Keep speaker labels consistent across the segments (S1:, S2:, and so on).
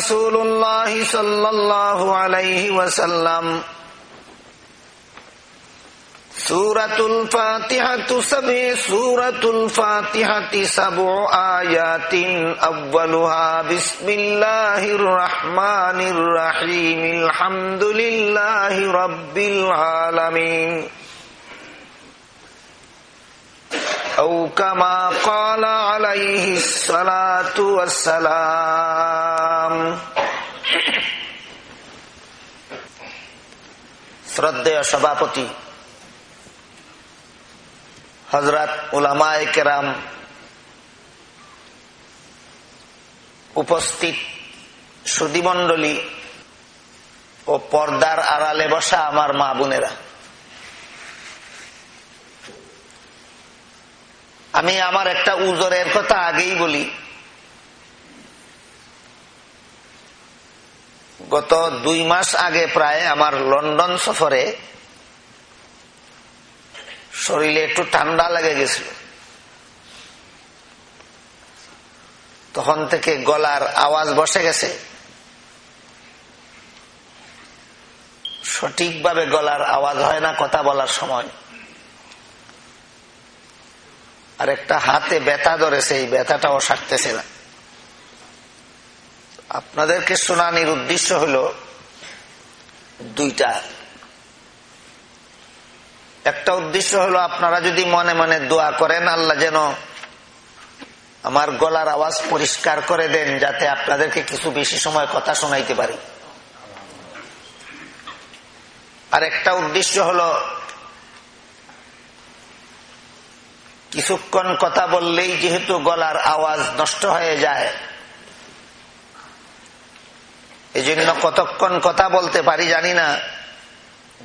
S1: رسول الله صلى الله عليه وسلم سورة الفاتحة سبع سورة الفاتحة سبع آيات أولها بسم الله الرحمن الرحيم الحمد لله رب العالمين أو كما قال عليه الصلاة والسلام শ্রদ্ধেয় সভাপতি, হজরত উলামায় কেরাম উপস্থিত সুদীমণ্ডলী ও পর্দার আড়ালে বসা আমার মা বোনেরা। আমি আমার একটা উজরের কথা আগেই বলি। গত দুই মাস আগে প্রায় আমার লন্ডন সফরে শরীরে একটু ঠান্ডা লেগে গেছিল। তখন থেকে গলার আওয়াজ বসে গেছে। সঠিকভাবে গলার আওয়াজ হয় না কথা বলার সময়। আর একটা হাতে ব্যথা ধরেছে, এই ব্যথাটাও সারতেছে না। আপনাদেরকে শোনানির উদ্দেশ্য হল দুইটা। একটা উদ্দেশ্য হলো আপনারা যদি মনে মনে দোয়া করেন, আল্লাহ যেন আমার গলার আওয়াজ পরিষ্কার করে দেন, যাতে আপনাদেরকে কিছু বেশি সময় কথা শোনাইতে পারি। আর একটা উদ্দেশ্য হলো কিছুক্ষণ কথা বললেই যেহেতু গলার আওয়াজ নষ্ট হয়ে যায় এই জন্য কতক্ষণ কথা বলতে পারি জানি না।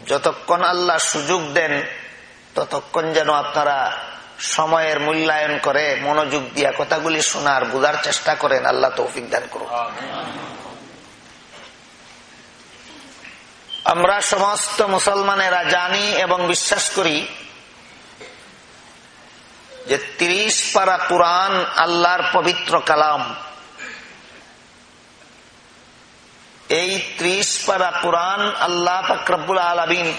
S1: যতক্ষণ আল্লাহ সুযোগ দেন, ততক্ষণ যেন আপনারা সময়ের মূল্যায়ন করে, মনোযোগ দিয়া কথাগুলি শোনার, বোঝার চেষ্টা করেন, আল্লাহ তৌফিক দান করুন। আমরা সমস্ত মুসলমানেরা জানি এবং বিশ্বাস করি যে তিরিশ পারা কোরআন আল্লাহর পবিত্র কালাম এই ত্রিশ পারা কোরআন আল্লাহ ফাকরাবুল আলমিন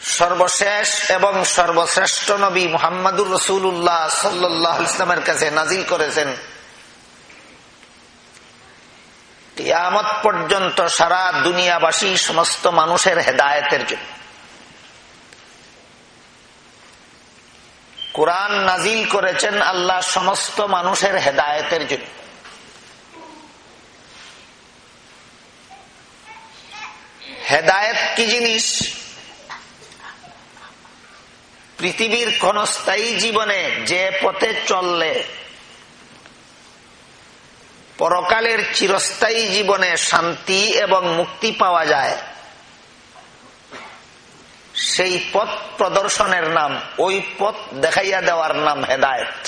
S1: সর্বশেষ এবং সর্বশ্রেষ্ঠ নবী মোহাম্মদুর রসুল্লাহ সাল্লাহ ইসলামের কাছে নাজিল করেছেন। কিয়ামত পর্যন্ত সারা দুনিয়াবাসী সমস্ত মানুষের হেদায়তের জন্য। কোরআন নাজিল করেছেন আল্লাহ সমস্ত মানুষের হেদায়তের জন্য। হেদায়ত কি জিনিস? পৃথিবীর ক্ষণস্থায়ী জীবনে যে পথে চললে, পরকালের চিরস্থায়ী জীবনে শান্তি এবং মুক্তি পাওয়া যায়, সেই পথ প্রদর্শনের নাম, ওই পথ দেখাইয়া দেওয়ার নাম হেদায়ত।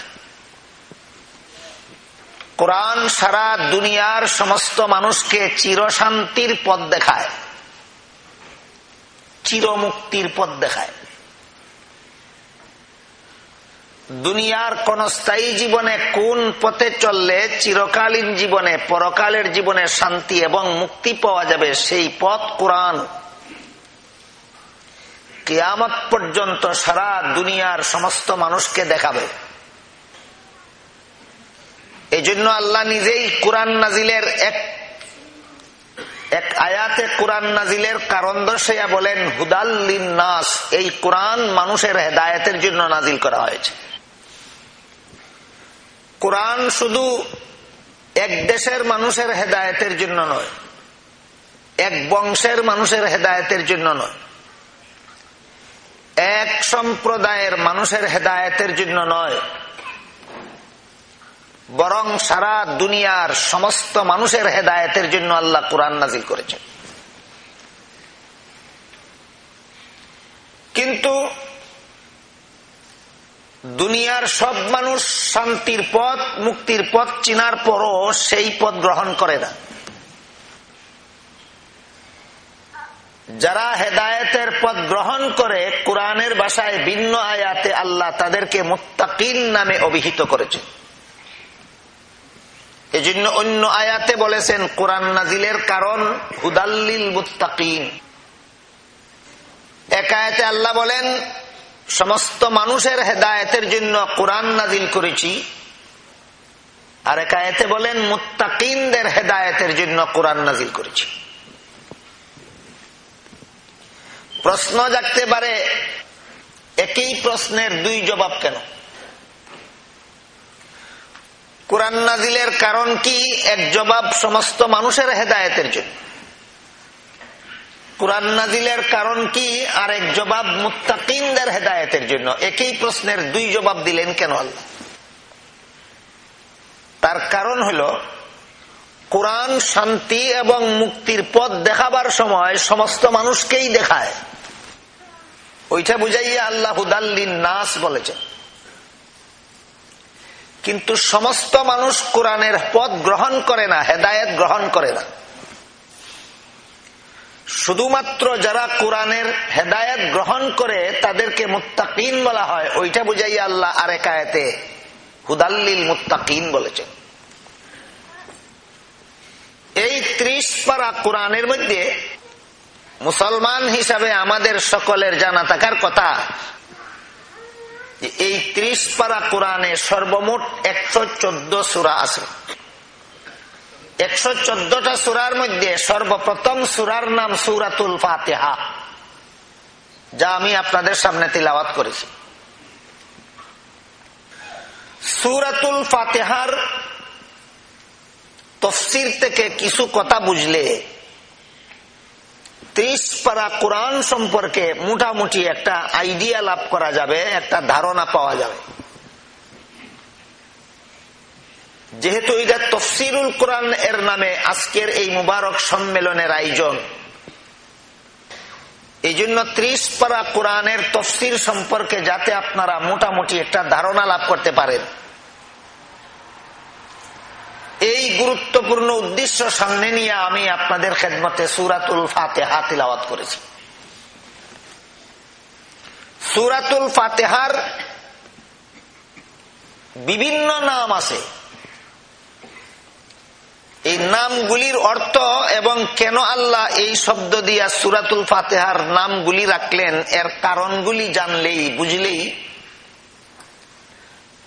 S1: কোরআন সারা দুনিয়ার সমস্ত মানুষকে চিরশান্তির পথ দেখায়। চিরমুক্তির পথ দেখায়। দুনিয়ার কোন স্থায়ী জীবনে কোন পথে চললে চিরকালীন জীবনে, পরকালের জীবনে শান্তি এবং মুক্তি পাওয়া যাবে সেই পথ কোরআন। কেয়ামত পর্যন্ত সারা দুনিয়ার সমস্ত মানুষকে দেখাবে। এই জন্য আল্লাহ নিজেই কোরআন নাজিলের এক এক আয়াতে কোরআন নাজিলের কারণ দর্শাইয়া বলেন, হুদাল্লিন নাস এই কোরআন মানুষের হেদায়তের জন্য নাজিল করা হয়েছে। কোরআন শুধু এক দেশের মানুষের হেদায়তের জন্য নয়, এক বংশের মানুষের হেদায়তের জন্য নয়, এক সম্প্রদায়ের মানুষের হেদায়তের জন্য নয় বরং সারা দুনিয়ার সমস্ত মানুষের হেদায়তের জন্য আল্লাহ কোরআন নাজিল করেছেন। কিন্তু দুনিয়ার সব মানুষ শান্তির পথ, মুক্তির পথ চিনার পরও সেই পথ গ্রহণ করে না। যারা হেদায়েতের পথ গ্রহণ করে, কোরআনের বাসায় ভিন্ন আয়াতে আল্লাহ তাদেরকে মুত্তাকিন নামে অভিহিত করেছে এজন্য অন্য আয়াতে বলেছেন, কোরআন নাজিলের কারণ হুদাল্লিল মুত্তাকিন। এক আয়াতে আল্লাহ বলেন, সমস্ত মানুষের হেদায়তের জন্য কোরআন নাজিল করেছি। আর এক আয়াতে বলেন, মুত্তাকিনদের হেদায়তের জন্য কোরআন নাজিল করেছি। প্রশ্ন জাগতে পারে, একই প্রশ্নের দুই জবাব কেন? কোরআন নাজিলের কারণ কি? এক জবাব সমস্ত মানুষের হেদায়তের জন্য। কোরআন নাজিলের কারণ কি? আর এক জবাব মুত্তাকিনদের হেদায়তের জন্য। একই প্রশ্নের দুই জবাব দিলেন কেন আল্লাহ? তার কারণ হল, কোরআন শান্তি এবং মুক্তির পথ দেখাবার সময় সমস্ত মানুষকেই দেখায়। ওইটা বুঝাইয়া আল্লাহ নাস বলেছেন। কিন্তু সমস্ত মানুষ কোরআনের পথ গ্রহণ করে না, হেদায়ত গ্রহণ করে না। শুধুমাত্র যারা কোরআনের হেদায়ত গ্রহণ করে তাদেরকে মুত্তাকিন বলা হয়, ওইটা বুঝাইয়া আল্লাহ আরেক আয়তে হুদাল্লিল মুত্তাকিন বলেছেন। এই ত্রিশ পারা কোরআনের মধ্যে মুসলমান হিসাবে আমাদের সকলের জানা থাকার কথা এই ত্রিশ পারা কোরআনে সর্বমোট একশো চোদ্দ সুরা আছে। একশো চোদ্দটা সুরার মধ্যে সর্বপ্রথম সুরার নাম সুরাতুল ফাতেহা, যা আমি আপনাদের সামনে তিলাওয়াত করেছি। সুরাতুল ফাতেহার তফসির থেকে কিছু কথা বুঝলে ত্রিশ পারা কোরআন সম্পর্কে মোটামুটি একটা আইডিয়া লাভ করা যাবে, একটা ধারণা পাওয়া যাবে। যেহেতু এটা তফসিরুল কোরআন এর নামে আজকের এই মুবারক সম্মেলনের আয়োজন এই জন্য ত্রিশ পারা কোরআনের তফসির সম্পর্কে যাতে আপনারা মোটামুটি একটা ধারণা লাভ করতে পারেন। এই গুরুত্বপূর্ণ উদ্দেশ্য সামনে নিয়ে আমি আপনাদের খেদমতে সুরাতুল ফাতে হাতিলাওয়াত করেছি। সুরাতুল ফাতেহার বিভিন্ন নাম আছে। এই নামগুলির অর্থ এবং কেন আল্লাহ এই শব্দ দিয়া সুরাতুল ফাতেহার নামগুলি রাখলেন, এর কারণগুলি জানলেই, বুঝলেই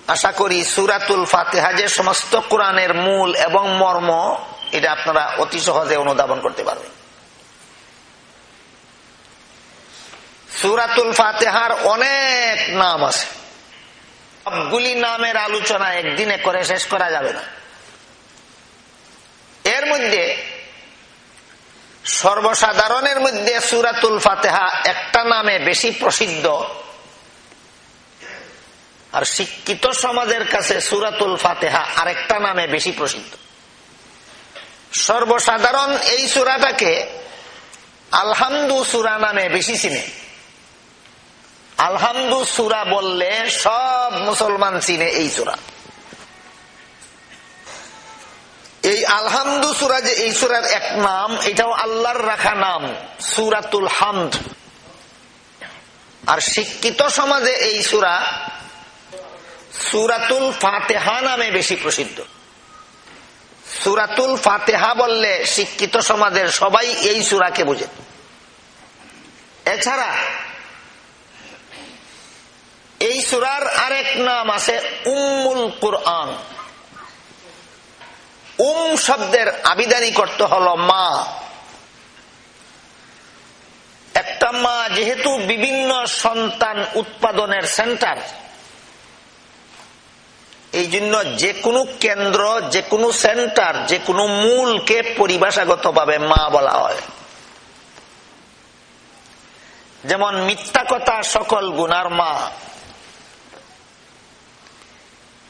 S1: আশা করি সুরাতুল ফাতেহা যে সমস্ত কোরআনের মূল এবং মর্ম, এটা আপনারা অতি সহজে অনুধাবন করতে পারবেন। সুরাতুল ফাতেহার অনেক নাম আছে। সবগুলি নামের আলোচনা একদিনে করে শেষ করা যাবে না। এর মধ্যে সর্বসাধারণের মধ্যে সুরাতুল ফাতেহা একটা নামে বেশি প্রসিদ্ধ। আর শিক্ষিত সমাজের কাছে সুরাতুল ফাতেহা আরেকটা নামে বেশি প্রসিদ্ধ। সর্বসাধারণ এই সুরাটাকে আলহামদু সুরা নামে বেশি চিনে। আলহামদু সুরা বললে সব মুসলমান চিনে এই সুরা। এই আলহামদু সুরা যে এই সুরার এক নাম, এটাও আল্লাহর রাখা নাম, সুরাতুল হামদ। আর শিক্ষিত সমাজে এই সুরা সুরাতুল ফাতেহা নামে বেশি প্রসিদ্ধ। সুরাতুল ফাতেহা বললে শিক্ষিত সমাজের সবাই এই সুরাকে বুঝে। এছাড়া এই সুরার আরেক নাম আছে উম্মুল কোরআন। উম শব্দের আবিদানি করতে হলো মা। একটা মা যেহেতু বিভিন্ন সন্তান উৎপাদনের সেন্টার এই জন্য যে কোনো কেন্দ্র, যে কোনো সেন্টার, যে কোনো মূলকে পরিভাষাগত ভাবে মা বলা হয়। যেমন মিথ্যা কথা সকল গুনার মা।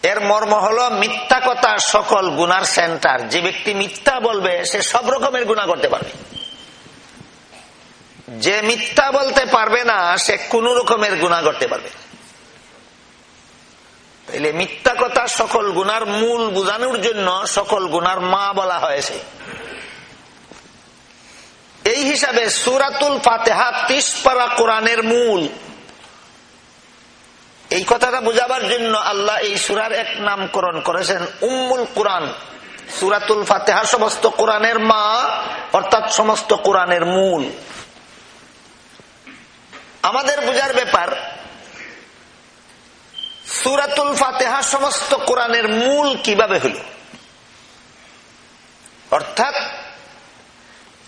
S1: এর মর্ম হলো মিথ্যা কথা সকল গুনার সেন্টার। যে ব্যক্তি মিথ্যা বলবে, সে সব রকমের গুণা করতে পারবে। যে মিথ্যা বলতে পারবে না, সে কোন রকমের গুণা করতে পারবে। তাইলে মিথ্যা কথা সকল গুনার মূল বোঝানোর জন্য সকল গুনার মা বলা হয়েছে। এই হিসাবে সুরাতুল ফাতেহা তিস পারা কোরআনের মূল। এই কথাটা বোঝাবার জন্য আল্লাহ এই সুরার এক নামকরণ করেছেন উম্মুল কোরআন। সুরাতুল ফাতেহা সমস্ত কোরআনের মা, অর্থাৎ সমস্ত কোরআনের মূল। আমাদের বুঝার ব্যাপার সুরাতুল ফাতেহা সমস্ত কোরআনের মূল কীভাবে হল? অর্থাৎ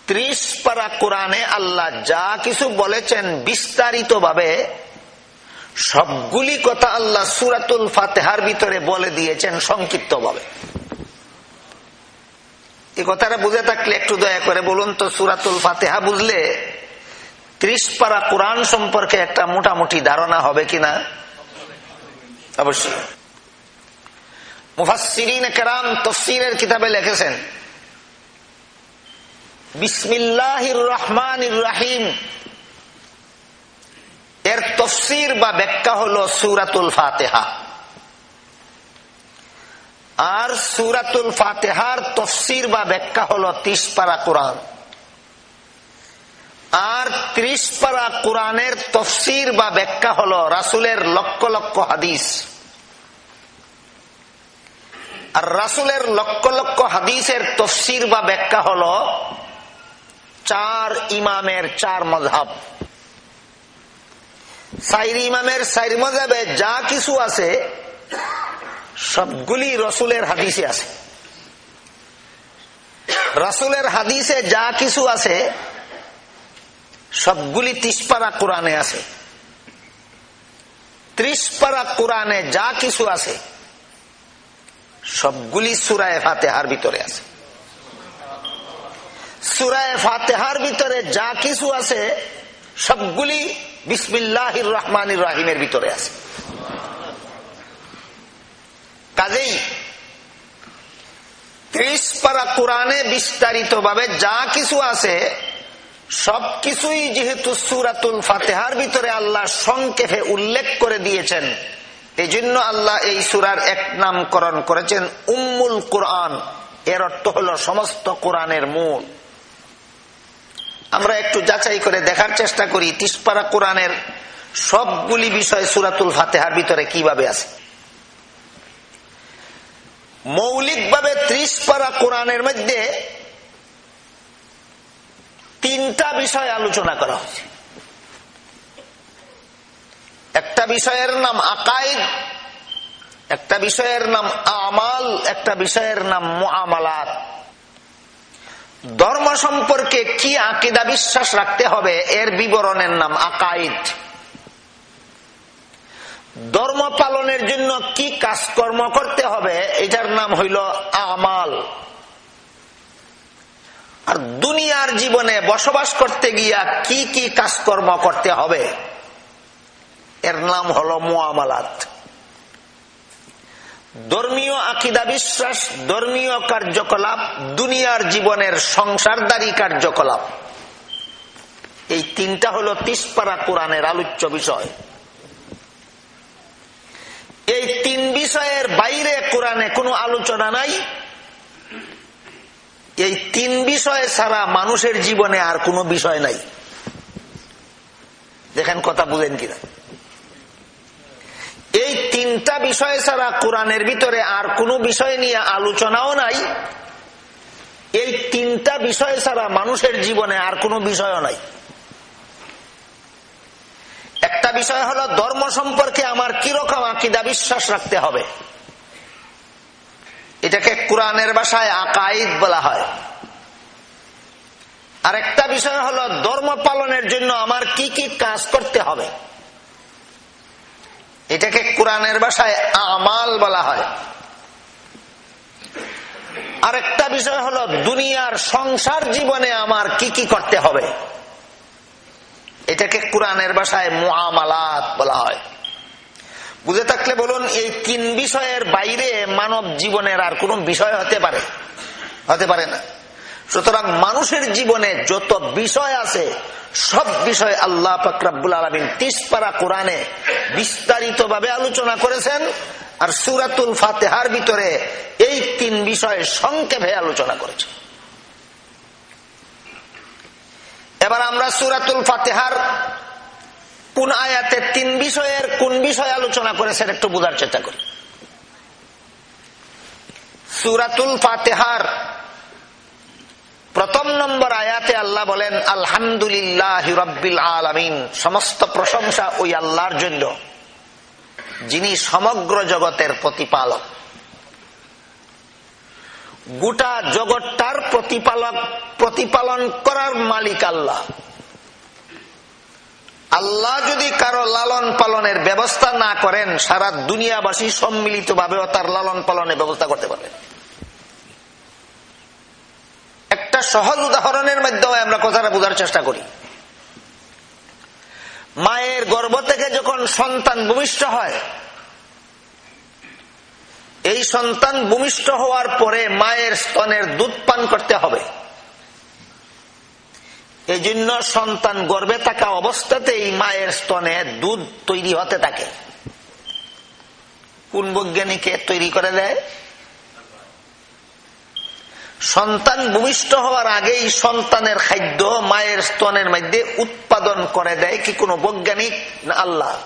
S1: ত্রিশ পারা কোরআনে আল্লাহ যা কিছু বলেছেন বিস্তারিত ভাবে সবগুলি কথা আল্লাহ সুরাতুল ফাতেহার ভিতরে বলে দিয়েছেন সংক্ষিপ্ত ভাবে এই কথাটা বুঝে থাকলে একটু দয়া করে বলুন তো, সুরাতুল ফাতেহা বুঝলে ত্রিশ পারা কোরআন সম্পর্কে একটা মোটামুটি ধারণা হবে কিনা? অবশ্যই। মুফাসিরিন কেরাম তফসিরের কিতাবে লিখেছেন, বিসমিল্লাহির রহমান রাহিম। এর তফসির বা ব্যাখ্যা হল সুরাতুল ফাতেহা। আর সুরাতুল ফাতেহার তফসির বা ব্যাখ্যা হল ত্রিশ পারা কোরআন। আর ত্রিশ পারা কোরআনের তফসির বা ব্যাখ্যা হল রাসুলের লক্ষ লক্ষ হাদিস। আর রাসুলের লক্ষ লক্ষ হাদিসের তফসির বা ব্যাখ্যা হল চার ইমামের চার মজাব সাইর ইমামের সাইর মজাবে যা কিছু আছে, সবগুলি রসুলের হাদিসে আছে। রাসুলের হাদিসে যা কিছু আছে, সবগুলি তিসপাড়া কোরআনে আছে। ত্রিশপাড়া কোরআনে যা কিছু আছে সবগুলি সুরায় ফাতেহার ভিতরে আছে। সুরায় ফাতেহার ভিতরে যা কিছু আছে, সবগুলি বিসমিল্লাহির রহমান রাহিমের ভিতরে আছে। কাজেই ত্রিশ পারা কোরআনে বিস্তারিত ভাবে যা কিছু আছে সবকিছুই যেহেতু সুরাতুল ফাতেহার ভিতরে আল্লাহ সংক্ষেপে উল্লেখ করে দিয়েছেন এই জন্য আল্লাহ এই সুরার এক নামকরণ করেছেন উম্মুল কোরআন। এর অর্থ হল সমস্ত কোরআনের মূল। আমরা একটু যাচাই করে দেখার চেষ্টা করি তিসপাড়া কোরআনের সবগুলি বিষয় সুরাতুল ফাতেহার ভিতরে কীভাবে আছে। মৌলিকভাবে ত্রিশ পারা কোরআনের মধ্যে তিনটা বিষয় আলোচনা করা হয়েছে। একটা বিষয়ের নাম আকাইদ, একটা বিষয়ের নাম আমাল, একটা বিষয়ের নাম আমালাত ধর্ম সম্পর্কে কি আকিদা বিশ্বাস রাখতে হবে এর বিবরণের নাম আকাইদ। ধর্ম পালনের জন্য কি কাজকর্ম করতে হবে এটার নাম হইল আমাল। আর দুনিয়ার জীবনে বসবাস করতে গিয়া কি কি কাজকর্ম করতে হবে? এর নাম হল মোয়ামালাত ধর্মীয় আকিদা বিশ্বাস, ধর্মীয় কার্যকলাপ, দুনিয়ার জীবনের সংসারদারী কার্যকলাপ। এই তিনটা হলো তিসপাড়া কোরআনের আলোচ্য বিষয়। এই তিন বিষয়ের বাইরে কোরআনে কোনো আলোচনা নাই। এই তিন বিষয় ছাড়া মানুষের জীবনে আর কোনো বিষয় নাই। দেখেন কথা বুঝেন কিনা। এই তিনটা বিষয় ছাড়া কোরআনের ভিতরে আর কোনো বিষয় নিয়ে আলোচনাও নাই। এই তিনটা বিষয় ছাড়া মানুষের জীবনে আর কোনো বিষয়ও নাই। একটা বিষয় হলো ধর্ম সম্পর্কে আমার কীরকম আকিদা বিশ্বাস রাখতে হবে। এটাকে কোরআনের ভাষায় আকাইদ বলা হয়। আর একটা বিষয় হলো ধর্ম পালনের জন্য আমার কি কি কাজ করতে হবে? এটাকে কোরআনের ভাষায় আমাল বলা হয়। আরেকটা বিষয় হলো, দুনিয়ার সংসার জীবনে আমার কি কি করতে হবে? এটাকে কোরআনের ভাষায় মুআমালাত বলা হয়। বুঝে থাকলে বলুন, এই তিন বিষয়ের বাইরে মানব জীবনের আর কোন বিষয় হতে পারে? হতে পারে না। সুতরাং মানুষের জীবনে যত বিষয় আছে, সব বিষয় আল্লাহ ফকরাবুল আলমিন তিসপাড়া কোরআনে বিস্তারিত ভাবে আলোচনা করেছেন আর সুরাতুল ফাতেহার ভিতরে এই তিন বিষয়ে সংক্ষেপে আলোচনা করেছেন এবার আমরা সুরাতুল ফাতেহার কোন আয়াতে তিন বিষয়ের কোন বিষয় আলোচনা করেছেন একটু বোঝার চেষ্টা করি। সুরাতুল ফাতেহার প্রথম নম্বর আয়াতে আল্লাহ বলেন, আলহামদুলিল্লাহ রব্বিল আলমিন। সমস্ত প্রশংসা ওই আল্লাহর জন্য, যিনি সমগ্র জগতের প্রতিপালক। গোটা জগৎটার প্রতিপালক, প্রতিপালন করার মালিক আল্লাহ। আল্লাহ যদি কারও লালন পালনের ব্যবস্থা না করেন, সারা দুনিয়াবাসী সম্মিলিত ভাবেও তার লালন পালনের ব্যবস্থা করতে পারবেন একটা সহজ উদাহরণের মাধ্যমে আমরা কথাটা বোঝার চেষ্টা করি। মায়ের গর্ভ থেকে যখন সন্তান ভূমিষ্ঠ হয়, এই সন্তান ভূমিষ্ঠ হওয়ার পরে মায়ের স্তনের দুধ পান করতে হবে। এই জন্য সন্তান গর্বে থাকা অবস্থাতেই মায়ের স্তনে দুধ তৈরি হতে থাকে। কোন বৈজ্ঞানিকে তৈরি করে দেয়? সন্তান ভূমিষ্ঠ হওয়ার আগেই সন্তানের খাদ্য মায়ের স্তনের মধ্যে উৎপাদন করে দেয় কি কোনো বৈজ্ঞানিক না আল্লাহ?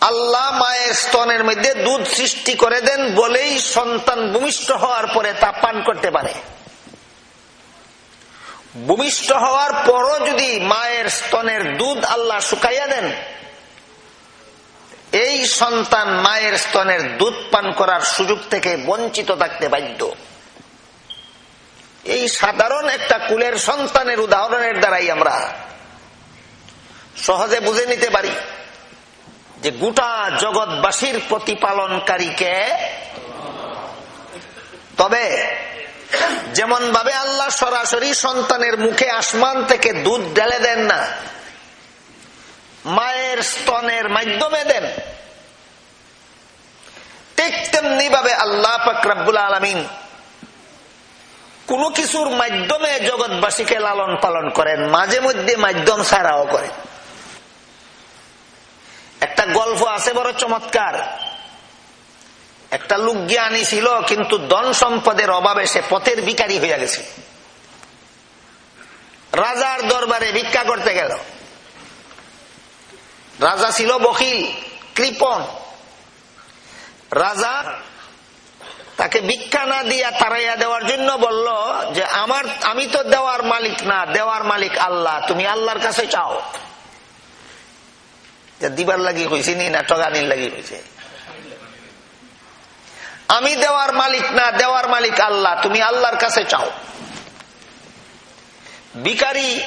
S1: আল্লাহ মায়ের স্তনের মধ্যে দুধ সৃষ্টি করে দেন বলেই সন্তান ভূমিষ্ঠ হওয়ার পরে তা পান করতে পারে। ভূমিষ্ঠ হওয়ার পরও যদি মায়ের স্তনের দুধ আল্লাহ শুকাইয়া দেন সন্তান মায়ের স্তনের দুধ পান করার সুযোগ থেকে বঞ্চিত থাকতে বাধ্য। এই সাধারণ একটা কুলের সন্তানের উদাহরণের দ্বারাই আমরা সহজে বুঝে নিতে পারি যে গোটা জগৎবাসীর প্রতিপালনকারীকে তবে যেমন ভাবে আল্লাহ সরাসরি সন্তানের মুখে আসমান থেকে দুধ ঢেলে দেন না, মায়ের স্তনের মাধ্যমে দেন। ঠিক তেমনি ভাবে আল্লাহ ফকরাবুল আলমিন কোন কিছুর মাধ্যমে জগৎবাসীকে লালন পালন করেন, মাঝে মধ্যে মাধ্যম ছাড়াও করেন। একটা গল্প আছে বড় চমৎকার। একটা লোক জ্ঞানী ছিল, কিন্তু ধন সম্পদের অভাবে সে পথের ভিকারি হইয়া গেছে। রাজার দরবারে ভিক্ষা করতে গেল। রাজা ছিল বকিল কৃপন রাজা তাকে ভিক্ষা না দিয়া তারাইয়া দেওয়ার জন্য বলল যে, আমার, আমি তো দেওয়ার মালিক না, দেওয়ার মালিক আল্লাহ, তুমি আল্লাহর কাছে চাও। দিবার লাগি হয়েছে নি না টগানির লাগি হয়েছে আমি দেওয়ার মালিক না, দেওয়ার মালিক আল্লাহ, তুমি আল্লাহর কাছে চাও। বিকারী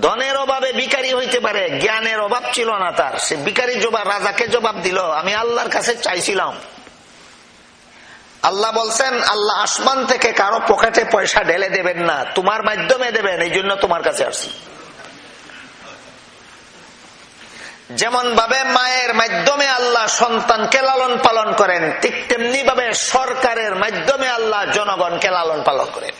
S1: ধনের অভাবে বিকারী হইতে পারে, জ্ঞানের অভাব ছিল না তার। সে বিকারি জবাব, রাজাকে জবাব দিল, আমি আল্লাহর কাছে চাইছিলাম। আল্লাহ বলছেন, আল্লাহ আসমান থেকে কারও পকেটে পয়সা ঢেলে দেবেন না, তোমার মাধ্যমে দেবেন, এই জন্য তোমার কাছে আসছি। যেমন ভাবে মায়ের মাধ্যমে আল্লাহ সন্তানকে লালন পালন করেন, ঠিক তেমনি ভাবে সরকারের মাধ্যমে আল্লাহ জনগণকে লালন পালন করেন।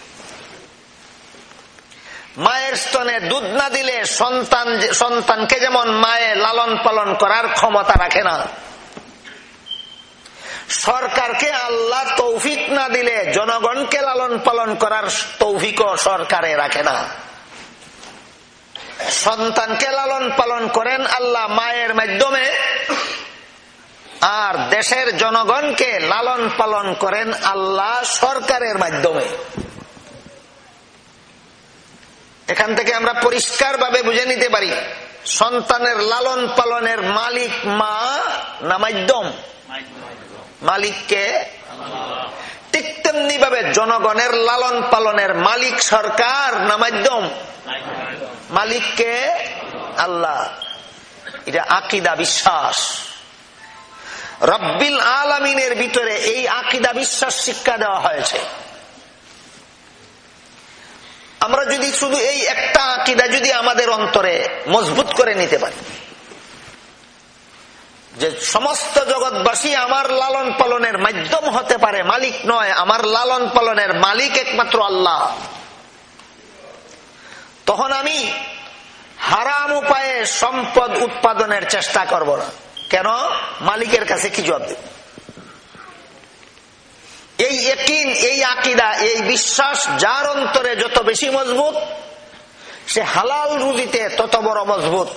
S1: মায়ের স্তনে দুধ না দিলে সন্তান সন্তানকে যেমন মায়ে লালন পালন করার ক্ষমতা রাখে না। সরকারকে আল্লাহ তৌফিক না দিলে জনগণকে লালন পালন করার তৌফিকও সরকারে রাখে না। সন্তানকে লালন পালন করেন আল্লাহ মায়ের মাধ্যমে, আর দেশের জনগণকে লালন পালন করেন আল্লাহ সরকারের মাধ্যমে। এখান থেকে আমরা পরিষ্কার ভাবে বুঝে নিতে পারি। সন্তানের লালন পালনের মালিক মা না মাধ্যম? মালিককে? ঠিক তেমনি ভাবে জনগণের লালন পালনের মালিক সরকার না মাধ্যম? মালিককে আল্লাহ। এটা আকিদা বিশ্বাস। রব্বিল আলমিনের ভিতরে এই আকিদা বিশ্বাস শিক্ষা দেওয়া হয়েছে। আমরা যদি শুধু এই একটা আকিদা যদি আমাদের অন্তরে মজবুত করে নিতে পারি, যে সমস্ত জগৎবাসী আমার লালন পালনের মাধ্যম হতে পারে, মালিক নয়, আমার লালন পালনের মালিক একমাত্র আল্লাহ, তখন আমি হারাম উপায়ে সম্পদ উৎপাদনের চেষ্টা করব না। কেন? মালিকের কাছে কি জবাব দেব? এই একিন এই আকিদা, এই বিশ্বাস যার অন্তরে যত বেশি মজবুত, সে হালাল রুজিতে তত বড় মজবুত।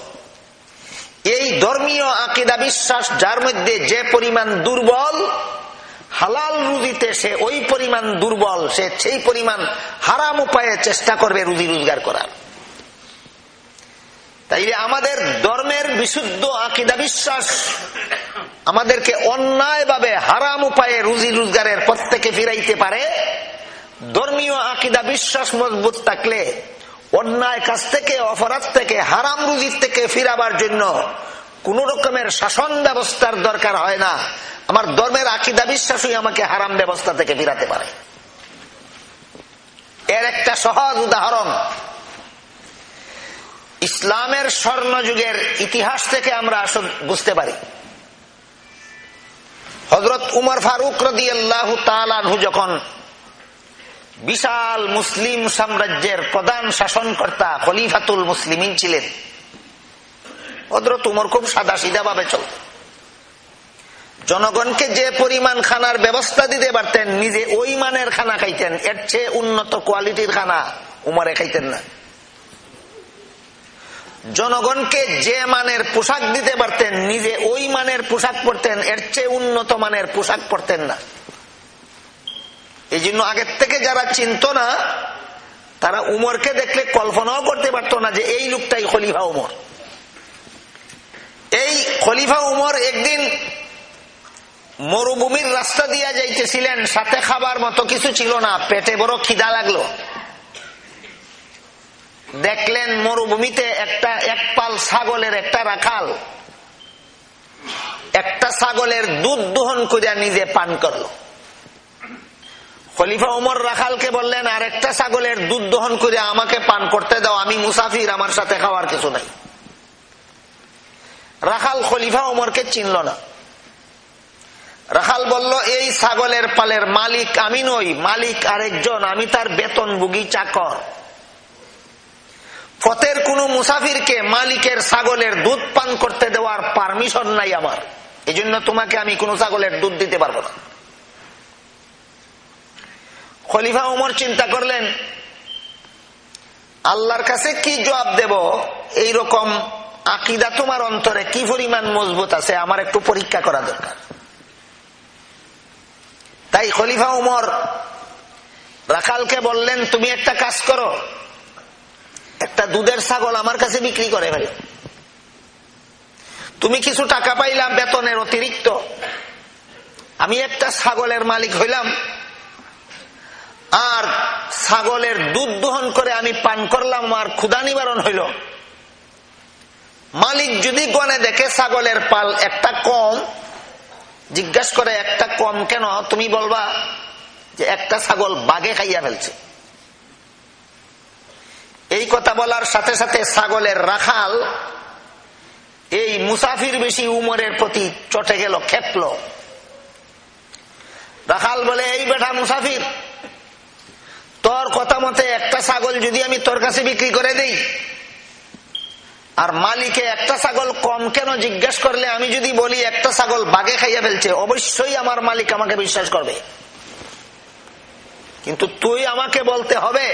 S1: এই ধর্মীয় আকিদা বিশ্বাস যার মধ্যে যে পরিমাণ দুর্বল, হালাল রুজিতে সে ওই পরিমাণ দুর্বল, সে সেই পরিমাণ হারাম উপায়ে চেষ্টা করবে রুজি রোজগার করার। তাইলে আমাদের ধর্মের বিশুদ্ধ আকিদা বিশ্বাস আমাদেরকে অন্যায়ভাবে হারাম উপায়ে রুজি রোজগারের পথ থেকে ফিরাইতে পারে, ধর্মীয় আকিদা বিশ্বাস মজবুত থাকলে অন্যায় কাছ থেকে, অপরাধ থেকে, হারাম রুজির থেকে ফিরাবার জন্য কোন রকমের শাসন ব্যবস্থার দরকার হয় না। আমার ধর্মের আকিদা বিশ্বাসই আমাকে হারাম ব্যবস্থা থেকে ফিরাতে পারে। এর একটা সহজ উদাহরণ, ইসলামের স্বর্ণযুগের ইতিহাস থেকে আমরা বুঝতে পারি। হজরত উমর ফারুক রদি আল্লাহ যখন বিশাল মুসলিম সাম্রাজ্যের প্রধান শাসনকর্তা খলিফাতুল মুসলিমিন ছিলেন হজরত উমর খুব সাদা সিধা ভাবে চলত। জনগণকে যে পরিমাণ খানার ব্যবস্থা দিতে পারতেন, নিজে ওই মানের খানা খাইতেন, এর চেয়ে উন্নত কোয়ালিটির খানা উমরে খাইতেন না। জনগণকে যে মানের পোশাক দিতে পারতেন, নিজে ওই মানের পোশাক পরতেন, এর চেয়ে উন্নত মানের পোশাক পরতেন না। এই জন্য আগের থেকে যারা চিনত না, তারা উমরকে দেখলে কল্পনাও করতে পারত না যে এই লোকটাই খলিফা উমর। এই খলিফা উমর একদিন মরুভূমির রাস্তা দিয়া যাইতেছিলেন, সাথে খাবার মতো কিছু ছিল না, পেটে বড় খিদা লাগল। দেখলেন মরুভূমিতে একটা, এক পাল ছাগলের একটা রাখাল। একটা ছাগলের দুধ দোহন করিয়া নিজে পান করল। খলিফা উমর রাখালকে বললেন, আর একটা ছাগলের দুধ দহন করে আমাকে পান করতে দাও, আমি মুসাফির, আমার সাথে খাওয়ার কিছু নাই। রাখাল খলিফা উমরকে চিনল না। রাখাল বলল, এই ছাগলের পালের মালিক আমি নই, মালিক আরেকজন, আমি তার বেতন বুগি চাকর। পথের কোন মুসাফিরকে মালিকের ছাগলের দুধ পান করতে দেওয়ার পারমিশন নাই আমার। এই জন্য তোমাকে আমি কোন ছাগলের দুধ দিতে পারব না। খলিফা উমর চিন্তা করলেন, আল্লাহর কাছে কি জবাব দেব? এই রকম আকিদা তোমার অন্তরে কি পরিমাণ মজবুত আছে? আমার একটু পরীক্ষা করা দরকার। তাই খলিফা উমর রাখালকে বললেন, তুমি একটা কাজ করো একটা দুধের ছাগল আমার কাছে বিক্রি করে ফেলে তুমি কিছু টাকা পাইলাম বেতনের অতিরিক্ত। আমি একটা ছাগলের মালিক হইলাম। আর ছাগলের দুধ দহন করে আমি পান করলাম আর ক্ষুদা নিবারণ হইল। মালিক যদি গনে দেখে ছাগলের পাল একটা কম, জিজ্ঞাসা করে, একটা কম কেন? তুমি বলবা যে, একটা ছাগল বাগে খাইয়া ফেলছে। এই কথা বলার সাথে সাথে ছাগলের রাখাল এই মুসাফির বেশি উমরের প্রতি চটে গেল, খেপল। রাখাল বলে, এই বেটা মুসাফির, তোর কথা মতে একটা ছাগল যদি আমি তোর কাছে বিক্রি করে দেই, আর মালিকে একটা ছাগল কম কেন জিজ্ঞাসা করলে আমি যদি বলি, একটা ছাগল বাগে খাইয়া ফেলছে, অবশ্যই আমার মালিক আমাকে বিশ্বাস করবে। কিন্তু তুই আমাকে বলতে হবে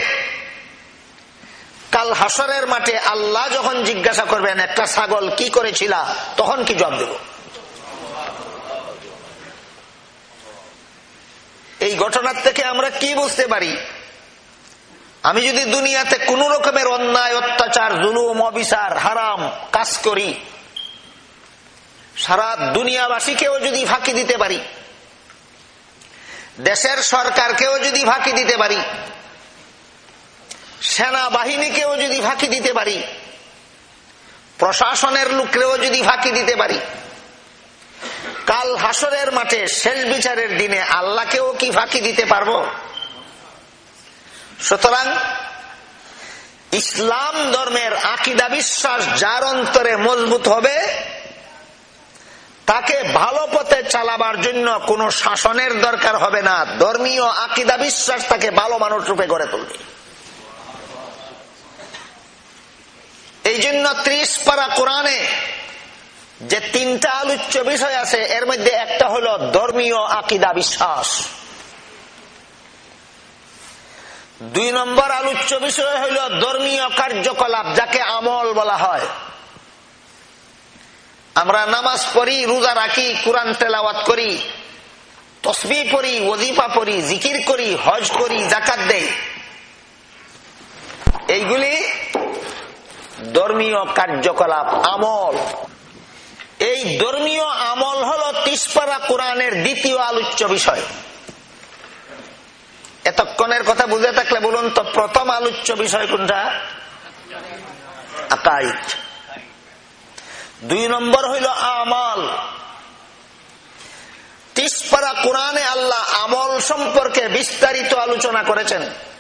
S1: কাল হাসরের মাঠে আল্লাহ যখন জিজ্ঞাসা করবেন, একটা ছাগল কি করেছিল? তখন কি জবাব দেব? এই ঘটনার থেকে আমরা কি বুঝতে পারি? আমি যদি দুনিয়াতে কোন রকমের অন্যায়, অত্যাচার, জুলুম, অবিচার, হারাম কাজ করি, সারা দুনিয়াবাসীকেও যদি ফাঁকি দিতে পারি, দেশের সরকারকেও যদি ফাঁকি দিতে পারি সেনাবাহিনীকেও যদি ফাঁকি দিতে পারি, প্রশাসনের লোকরেও যদি ফাঁকি দিতে পারি, কাল হাসরের মাঠে শেষ বিচারের দিনে আল্লাহকেও কি ফাঁকি দিতে পারব? সুতরাং ইসলাম ধর্মের আকিদা বিশ্বাস যার অন্তরে মজবুত হবে, তাকে ভালো পথে চালাবার জন্য কোন শাসনের দরকার হবে না। ধর্মীয় আকিদা বিশ্বাস তাকে ভালো মানুষ রূপে গড়ে তুলবে। এই জন্য ত্রিশ পারা কোরআনে যে তিনটা আলোচ্য বিষয় আছে, এর মধ্যে একটা হলো ধর্মীয় আকিদা বিশ্বাস। দুই নম্বর আলোচ্য বিষয় হইল ধর্মীয় কার্যকলাপ, যাকে আমল বলা হয়। আমরা নামাজ পড়ি, রোজা রাখি, কোরআন তেলাওয়াত করি তসবি পড়ি ওজিফা পড়ি, জিকির করি, হজ করি জাকাত দেই। এইগুলি ধর্মীয় কার্যকলাপ, আমল। এই ধর্মীয় আমল হল তিসপাড়া কোরআনের দ্বিতীয় আলোচ্য বিষয়। এতক্ষণের কথা বুঝে থাকলে বলুন তো, প্রথম আলোচ্য বিষয় কোনটা? আকাইদ। দুই নম্বর হইল আমল। তিসপাড়া কোরআনে আল্লাহ আমল সম্পর্কে বিস্তারিত আলোচনা করেছেন।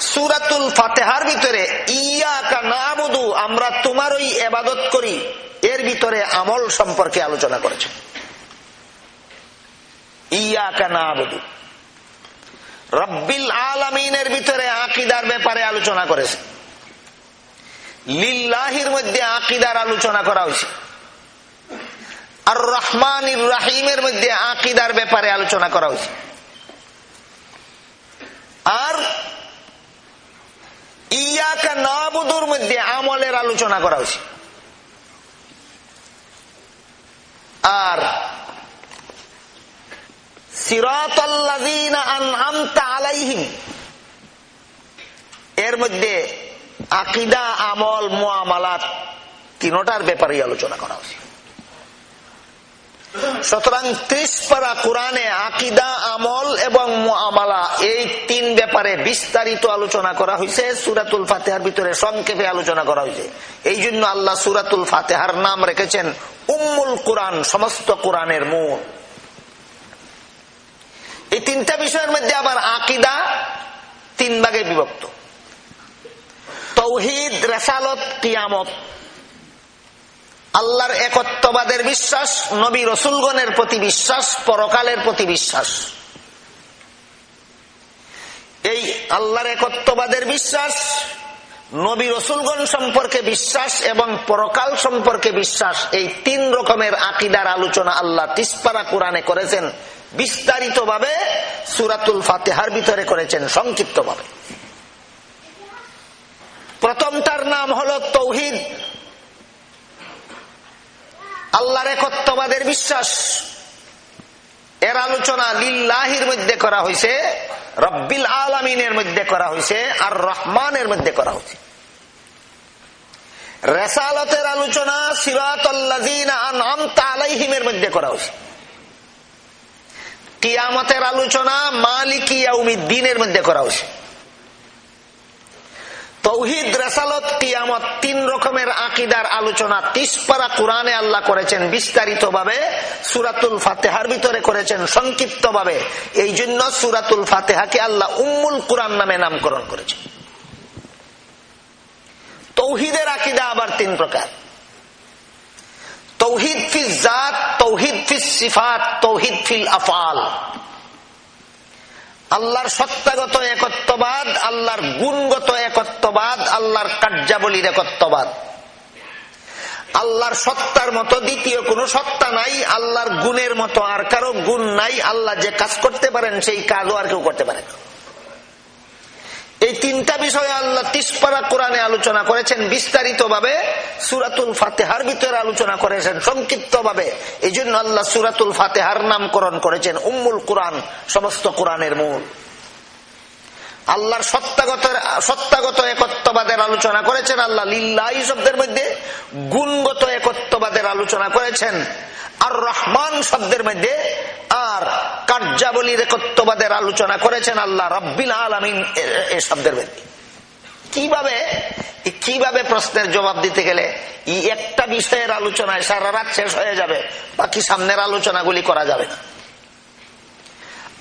S1: সুরাতুল ফাতেহার ভিতরে ইয়াকা আমরা এবাদত করি। এর ভিতরে আমল সম্পর্কে আলোচনা করেছেন। ইয়াকা রব্বিল আলমিনের ভিতরে আকিদার ব্যাপারে আলোচনা করেছে লিল্লাহির মধ্যে আকিদার আলোচনা করা হয়েছে। আর রহমান রাহিমের মধ্যে আকিদার ব্যাপারে আলোচনা করা হয়েছে। আর ইয়াকা নাবুদুর মধ্যে আমলের আলোচনা করা হয়েছে। আর এর মধ্যে আকিদা, আমল মোয়ামালাত তিনোটার ব্যাপারে আলোচনা করা হয়েছে। সুতরাং ত্রিশ কোরআনে আকিদা, আমল এবং আমালা এই তিন ব্যাপারে বিস্তারিত আলোচনা করা হয়েছে। সুরাতুল ফাতেহার ভিতরে সংক্ষেপে আলোচনা করা হয়েছে। এই জন্য আল্লাহ সুরাতুল ফাতেহার নাম রেখেছেন উম্মুল কোরআন, সমস্ত কোরআনের মূল। এই তিনটা বিষয়ের মধ্যে আবার আকিদা তিন ভাগে বিভক্ত। তৌহিদ, রেসালত, কিয়ামত। আল্লাহর একত্ববাদের বিশ্বাস, নবী রসুলগণের প্রতি বিশ্বাস, পরকালের প্রতি বিশ্বাস। এই আল্লাহর একত্ববাদের বিশ্বাস, নবী রসুলগণ সম্পর্কে বিশ্বাস এবং পরকাল সম্পর্কে বিশ্বাস, এই তিন রকমের আকিদার আলোচনা আল্লাহ তিসপারা কোরআনে করেছেন। বিস্তারিত ভাবে সুরাতুল ফাতেহার ভিতরে করেছেন সংক্ষিপ্ত ভাবে প্রথমটার নাম হল তৌহিদ আল্লাহর একত্ববাদের বিশ্বাস। এর আলোচনা লিল্লাহির মধ্যে করা হয়েছে, রব্বিল আলমিনের মধ্যে করা হয়েছে, আর রহমানের মধ্যে করা হয়েছে। রেসালতের আলোচনা সিরাতহিমের মধ্যে করা হয়েছে। কিয়ামতের আলোচনা মালিকিয়া দিনের মধ্যে করা হয়েছে। তৌহিদ রেসালত কিয়ামত তিন রকমের আকিদার আলোচনা তিসপারা কোরআনে আল্লাহ করেছেন। বিস্তারিত ভাবে সুরাতুল ফাতেহার ভিতরে করেছেন সংক্ষিপ্ত ভাবে এই জন্য সুরাতুল ফাতেহাকে আল্লাহ উম্মুল কোরআন নামে নামকরণ করেছেন। তৌহিদের আকিদা আবার তিন প্রকার। তৌহিদ ফিল জাত, তৌহিদ ফিল সিফাত, তৌহিদ ফিল আফাল আল্লাহর সত্তাগত একত্ববাদ, আল্লাহর গুণগত একত্ববাদ, আল্লাহর কার্যাবলীর একত্ববাদ। আল্লাহর সত্তার মতো দ্বিতীয় কোনো সত্তা নাই, আল্লাহর গুণের মতো আর কারও গুণ নাই, আল্লাহ যে কাজ করতে পারেন, সেই কাজও আর কেউ করতে পারে এই তিনটা বিষয়ে আল্লাহ তিসপাড়া কোরআনে আলোচনা করেছেন বিস্তারিত ভাবে সুরাতুল ফাতেহার ভিতরে আলোচনা করেছেন সংক্ষিপ্ত ভাবে এই জন্য আল্লাহ সুরাতুল ফাতেহার নামকরণ করেছেন উম্মুল কোরআন, সমস্ত কোরআনের মূল। আল্লাহর সত্তাগত সত্তাগত একত্ববাদের আলোচনা করেছেন, আল্লাহ লিল্লাহ শব্দের মধ্যে গুণগত একত্ববাদের আলোচনা করেছেন, আর রহমান শব্দের মধ্যে আর কার্যাবলীর একত্ববাদের আলোচনা করেছেন আল্লাহ রব্বিল আলমিন এ শব্দের মধ্যে। কীভাবে কীভাবে প্রশ্নের জবাব দিতে গেলে একটা বিষয়ের আলোচনায় সারা রাত শেষ হয়ে যাবে, বাকি সামনের আলোচনাগুলি করা যাবে না।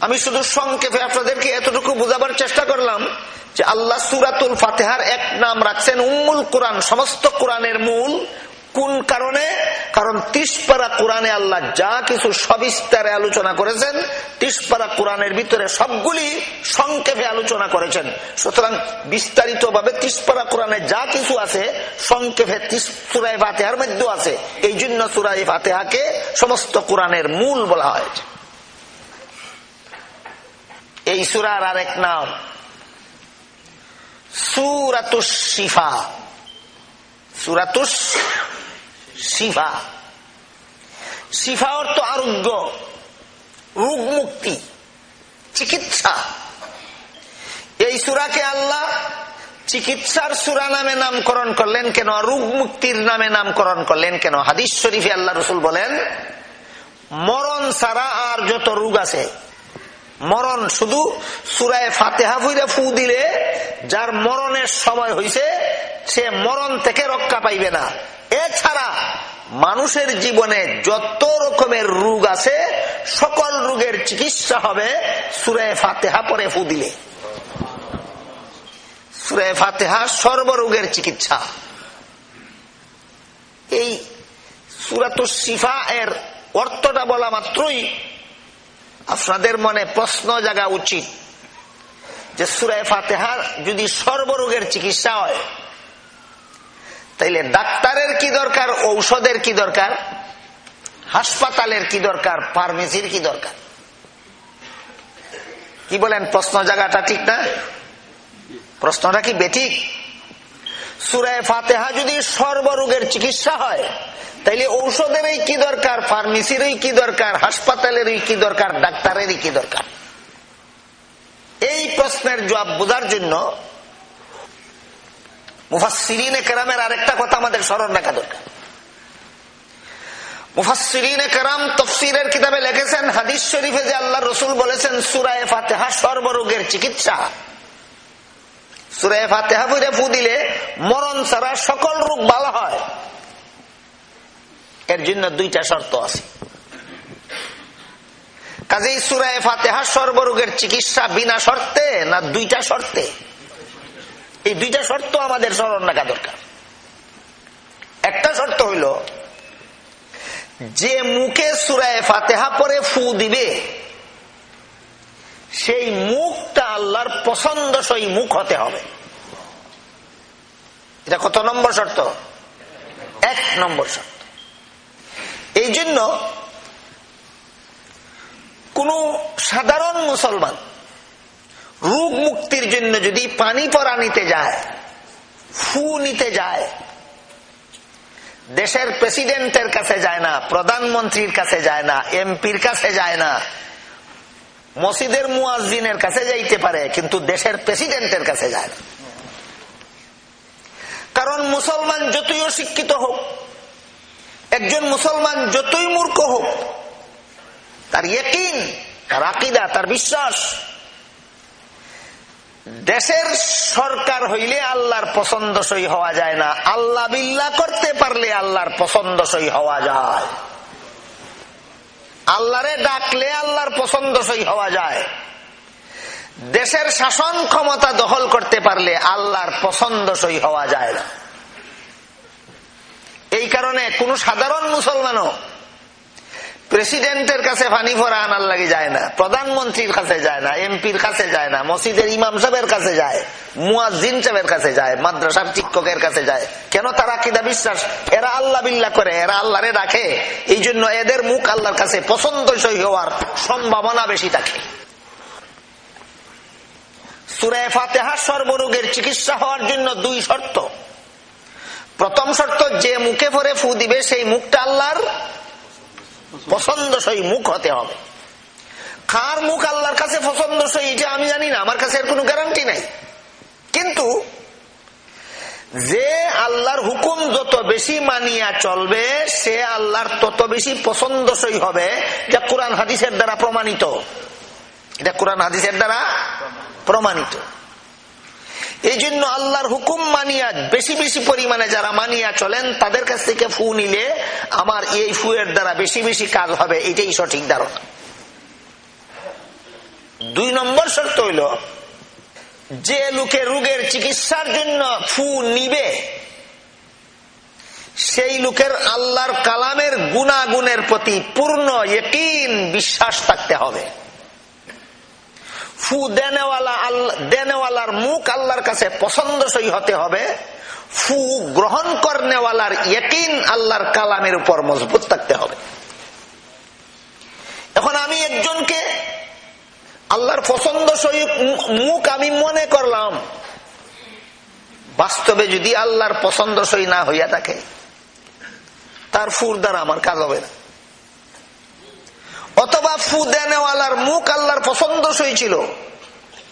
S1: আমি শুধু সংক্ষেপে আপনাদেরকে এতটুকু বোঝাবার চেষ্টা করলাম যে আল্লাহ সুরাতুল ফাতেহার এক নাম রাখছেন উম্মুল কোরআন, সমস্ত কোরআনের মূল। কোন কারণে? কারণ তিসপাড়া কোরআনে আল্লাহ যা কিছু সবিস্তারে আলোচনা করেছেন তিসপাড়া কোরআনের ভিতরে সবগুলি সংক্ষেপে আলোচনা করেছেন। সুতরাং বিস্তারিত ভাবে তিসপাড়া কোরআনে যা কিছু আছে, সংক্ষেপে সুরাই ফাতেহার মধ্যেও আছে। এই জন্য সুরাই ফাতেহাকে সমস্ত কোরআনের মূল বলা হয়েছে এই সুরার আরেক নাম। সুরাতুস শিফা। সুরাতুস শিফা। শিফা অর্থ আরোগ্য, রোগ মুক্তি, চিকিৎসা। এই সুরাকে আল্লাহ চিকিৎসার সুরা নামে নামকরণ করলেন কেন? রোগ মুক্তির নামে নামকরণ করলেন কেন? হাদিস শরীফে আল্লাহ রসুল বলেন, মরণ ছাড়া আর যত রোগ আছে মরণ শুধু সুরায় ফাতেহা ফুইরে ফু দিলে যার মরণের সময় হয়েছে সে মরণ থেকে রক্ষা পাইবে না। এছাড়া মানুষের জীবনে যত রকমের রোগ আছে, সকল রোগের চিকিৎসা হবে সুরায় ফাতেহা পরে ফু দিলে। সুরায় ফাতেহা সর্বরোগের চিকিৎসা। এই সুরাত শিফা এর অর্থটা বলা মাত্রই আপনাদের মনে প্রশ্ন জাগা উচিত যে সুরায় ফাতেহার যদি সর্বরোগের চিকিৎসা হয়, তাইলে ডাক্তারের কি দরকার, ঔষধের কি দরকার, হাসপাতালের কি দরকার, ফার্মেসির কি দরকার? কি বলেন, প্রশ্ন জায়গাটা ঠিক না? প্রশ্নটা কি বেঠিক? সুরায় ফাতেহা যদি সর্বরোগের চিকিৎসা হয়, তাইলে ঔষধেরই কি দরকার? ফার্মেসিরই কি দরকার? হাসপাতালেরই কি দরকার? ডাক্তারেরই কি দরকার? এই প্রশ্নের জবাব বোঝার জন্য আরেকটা কথা আমাদের স্মরণ রাখা দরকার। মুফাসিরিনে কেরাম তফসিরের কিতাবে লিখেছেন, হাদিস শরীফে যে আল্লাহ রসুল বলেছেন, সুরায় ফাতেহা সর্বরোগের চিকিৎসা। ফাতেহা ফু দিলে মরণ ছাড়া সকল রোগ ভালো হয়। এর জন্য দুইটা শর্ত আছে। কাজেই সুরায় ফাতেহা সর্বরোগের চিকিৎসা বিনা শর্তে না দুইটা শর্তে? এই দুইটা শর্ত আমাদের স্মরণ রাখা দরকার। একটা শর্ত হইল, যে মুখে সুরায় ফাতেহা পরে ফু দিবে সেই মুখটা আল্লাহর পছন্দসই মুখ হতে হবে। এটা কত নম্বর শর্ত? এক নম্বর শর্ত। এই জন্য কোন সাধারণ মুসলমান রোগ মুক্তির জন্য যদি পানি পরা নিতে যায়, ফু নিতে যায়, দেশের প্রেসিডেন্টের কাছে যায় না, প্রধানমন্ত্রীর কাছে যায় না, এমপির কাছে যায় না মসজিদের মুয়াজিনের কাছে যাইতে পারে, কিন্তু দেশের প্রেসিডেন্টের কাছে যায় কারণ মুসলমান যতই অশিক্ষিত হোক, একজন মুসলমান যতই মূর্খ হোক, তার ইয়কিন, তার আকিদা, তার বিশ্বাস, দেশের সরকার হইলে আল্লাহর পছন্দসই হওয়া যায় না। আল্লাহ বিল্লা করতে পারলে আল্লাহর পছন্দসই হওয়া যায়। আল্লাহরে ডাকলে আল্লাহর পছন্দসই হওয়া যায়। দেশের শাসন ক্ষমতা দখল করতে পারলে আল্লাহর পছন্দসই হওয়া যায় না। এই কারণে কোন সাধারণ মুসলমানও প্রেসিডেন্টের কাছে ফানি ফোরা আনার লাগে যায় না, প্রধানমন্ত্রীর কাছে যায় না, এমপির কাছে যায় না, মসজিদের ইমাম সাহেবের কাছে যায় মুয়াজিন সাহেবের কাছে যায়, মাদ্রাসার শিক্ষকের কাছে যায়। কেন তারা কিদা বিশ্বাস? এরা আল্লাহ বিল্লা করে, এরা আল্লাহরে রাখে এই জন্য এদের মুখ আল্লাহর কাছে পছন্দসই হওয়ার সম্ভাবনা বেশি থাকে। সুরায় ফাতেহা সর্বরোগের চিকিৎসা হওয়ার জন্য দুই শর্ত। প্রথম শর্ত, যে মুখে পরে ফু দিবে, সেই মুখটা আল্লাহর পছন্দসই মুখ হতে হবে। কার মুখ আল্লাহর কাছে পছন্দসই, এটা আমি জানি না, আমার কাছে এর কোনো গ্যারান্টি নাই। কিন্তু যে আল্লাহর হুকুম যত বেশি মানিয়া চলবে, সে আল্লাহর তত বেশি পছন্দসই হবে, যা কোরআন হাদিসের দ্বারা প্রমাণিত। এটা কোরআন হাদিসের দ্বারা প্রমাণিত। এই জন্য আল্লাহর হুকুম মানিয়া, বেশি বেশি পরিমাণে যারা মানিয়া চলেন, তাদের কাছ থেকে ফু নিলে আমার এই ফুয়ের দ্বারা বেশি বেশি কাজ হবে, এটাই সঠিক ধারণা। দুই নম্বর শর্ত হইল, যে লোকে রোগের চিকিৎসার জন্য ফু নিবে, সেই লোকের আল্লাহর কালামের গুণাগুণের প্রতি পূর্ণ বিশ্বাস থাকতে হবে। ফু দেনেওয়ালার মুখ আল্লাহর কাছে পছন্দসই হতে হবে। ফু গ্রহণ করনেওয়ালার ইয়কিন আল্লাহর কালামের উপর মজবুত থাকতে হবে। এখন আমি একজনকে আল্লাহর পছন্দসই মুখ আমি মনে করলাম। বাস্তবে যদি আল্লাহর পছন্দসই না হইয়া থাকে, তার ফুর দ্বারা আমার কাজ হবে না। অথবা ফু দেনেওয়ালার মুখ আল্লাহর পছন্দসই ছিল।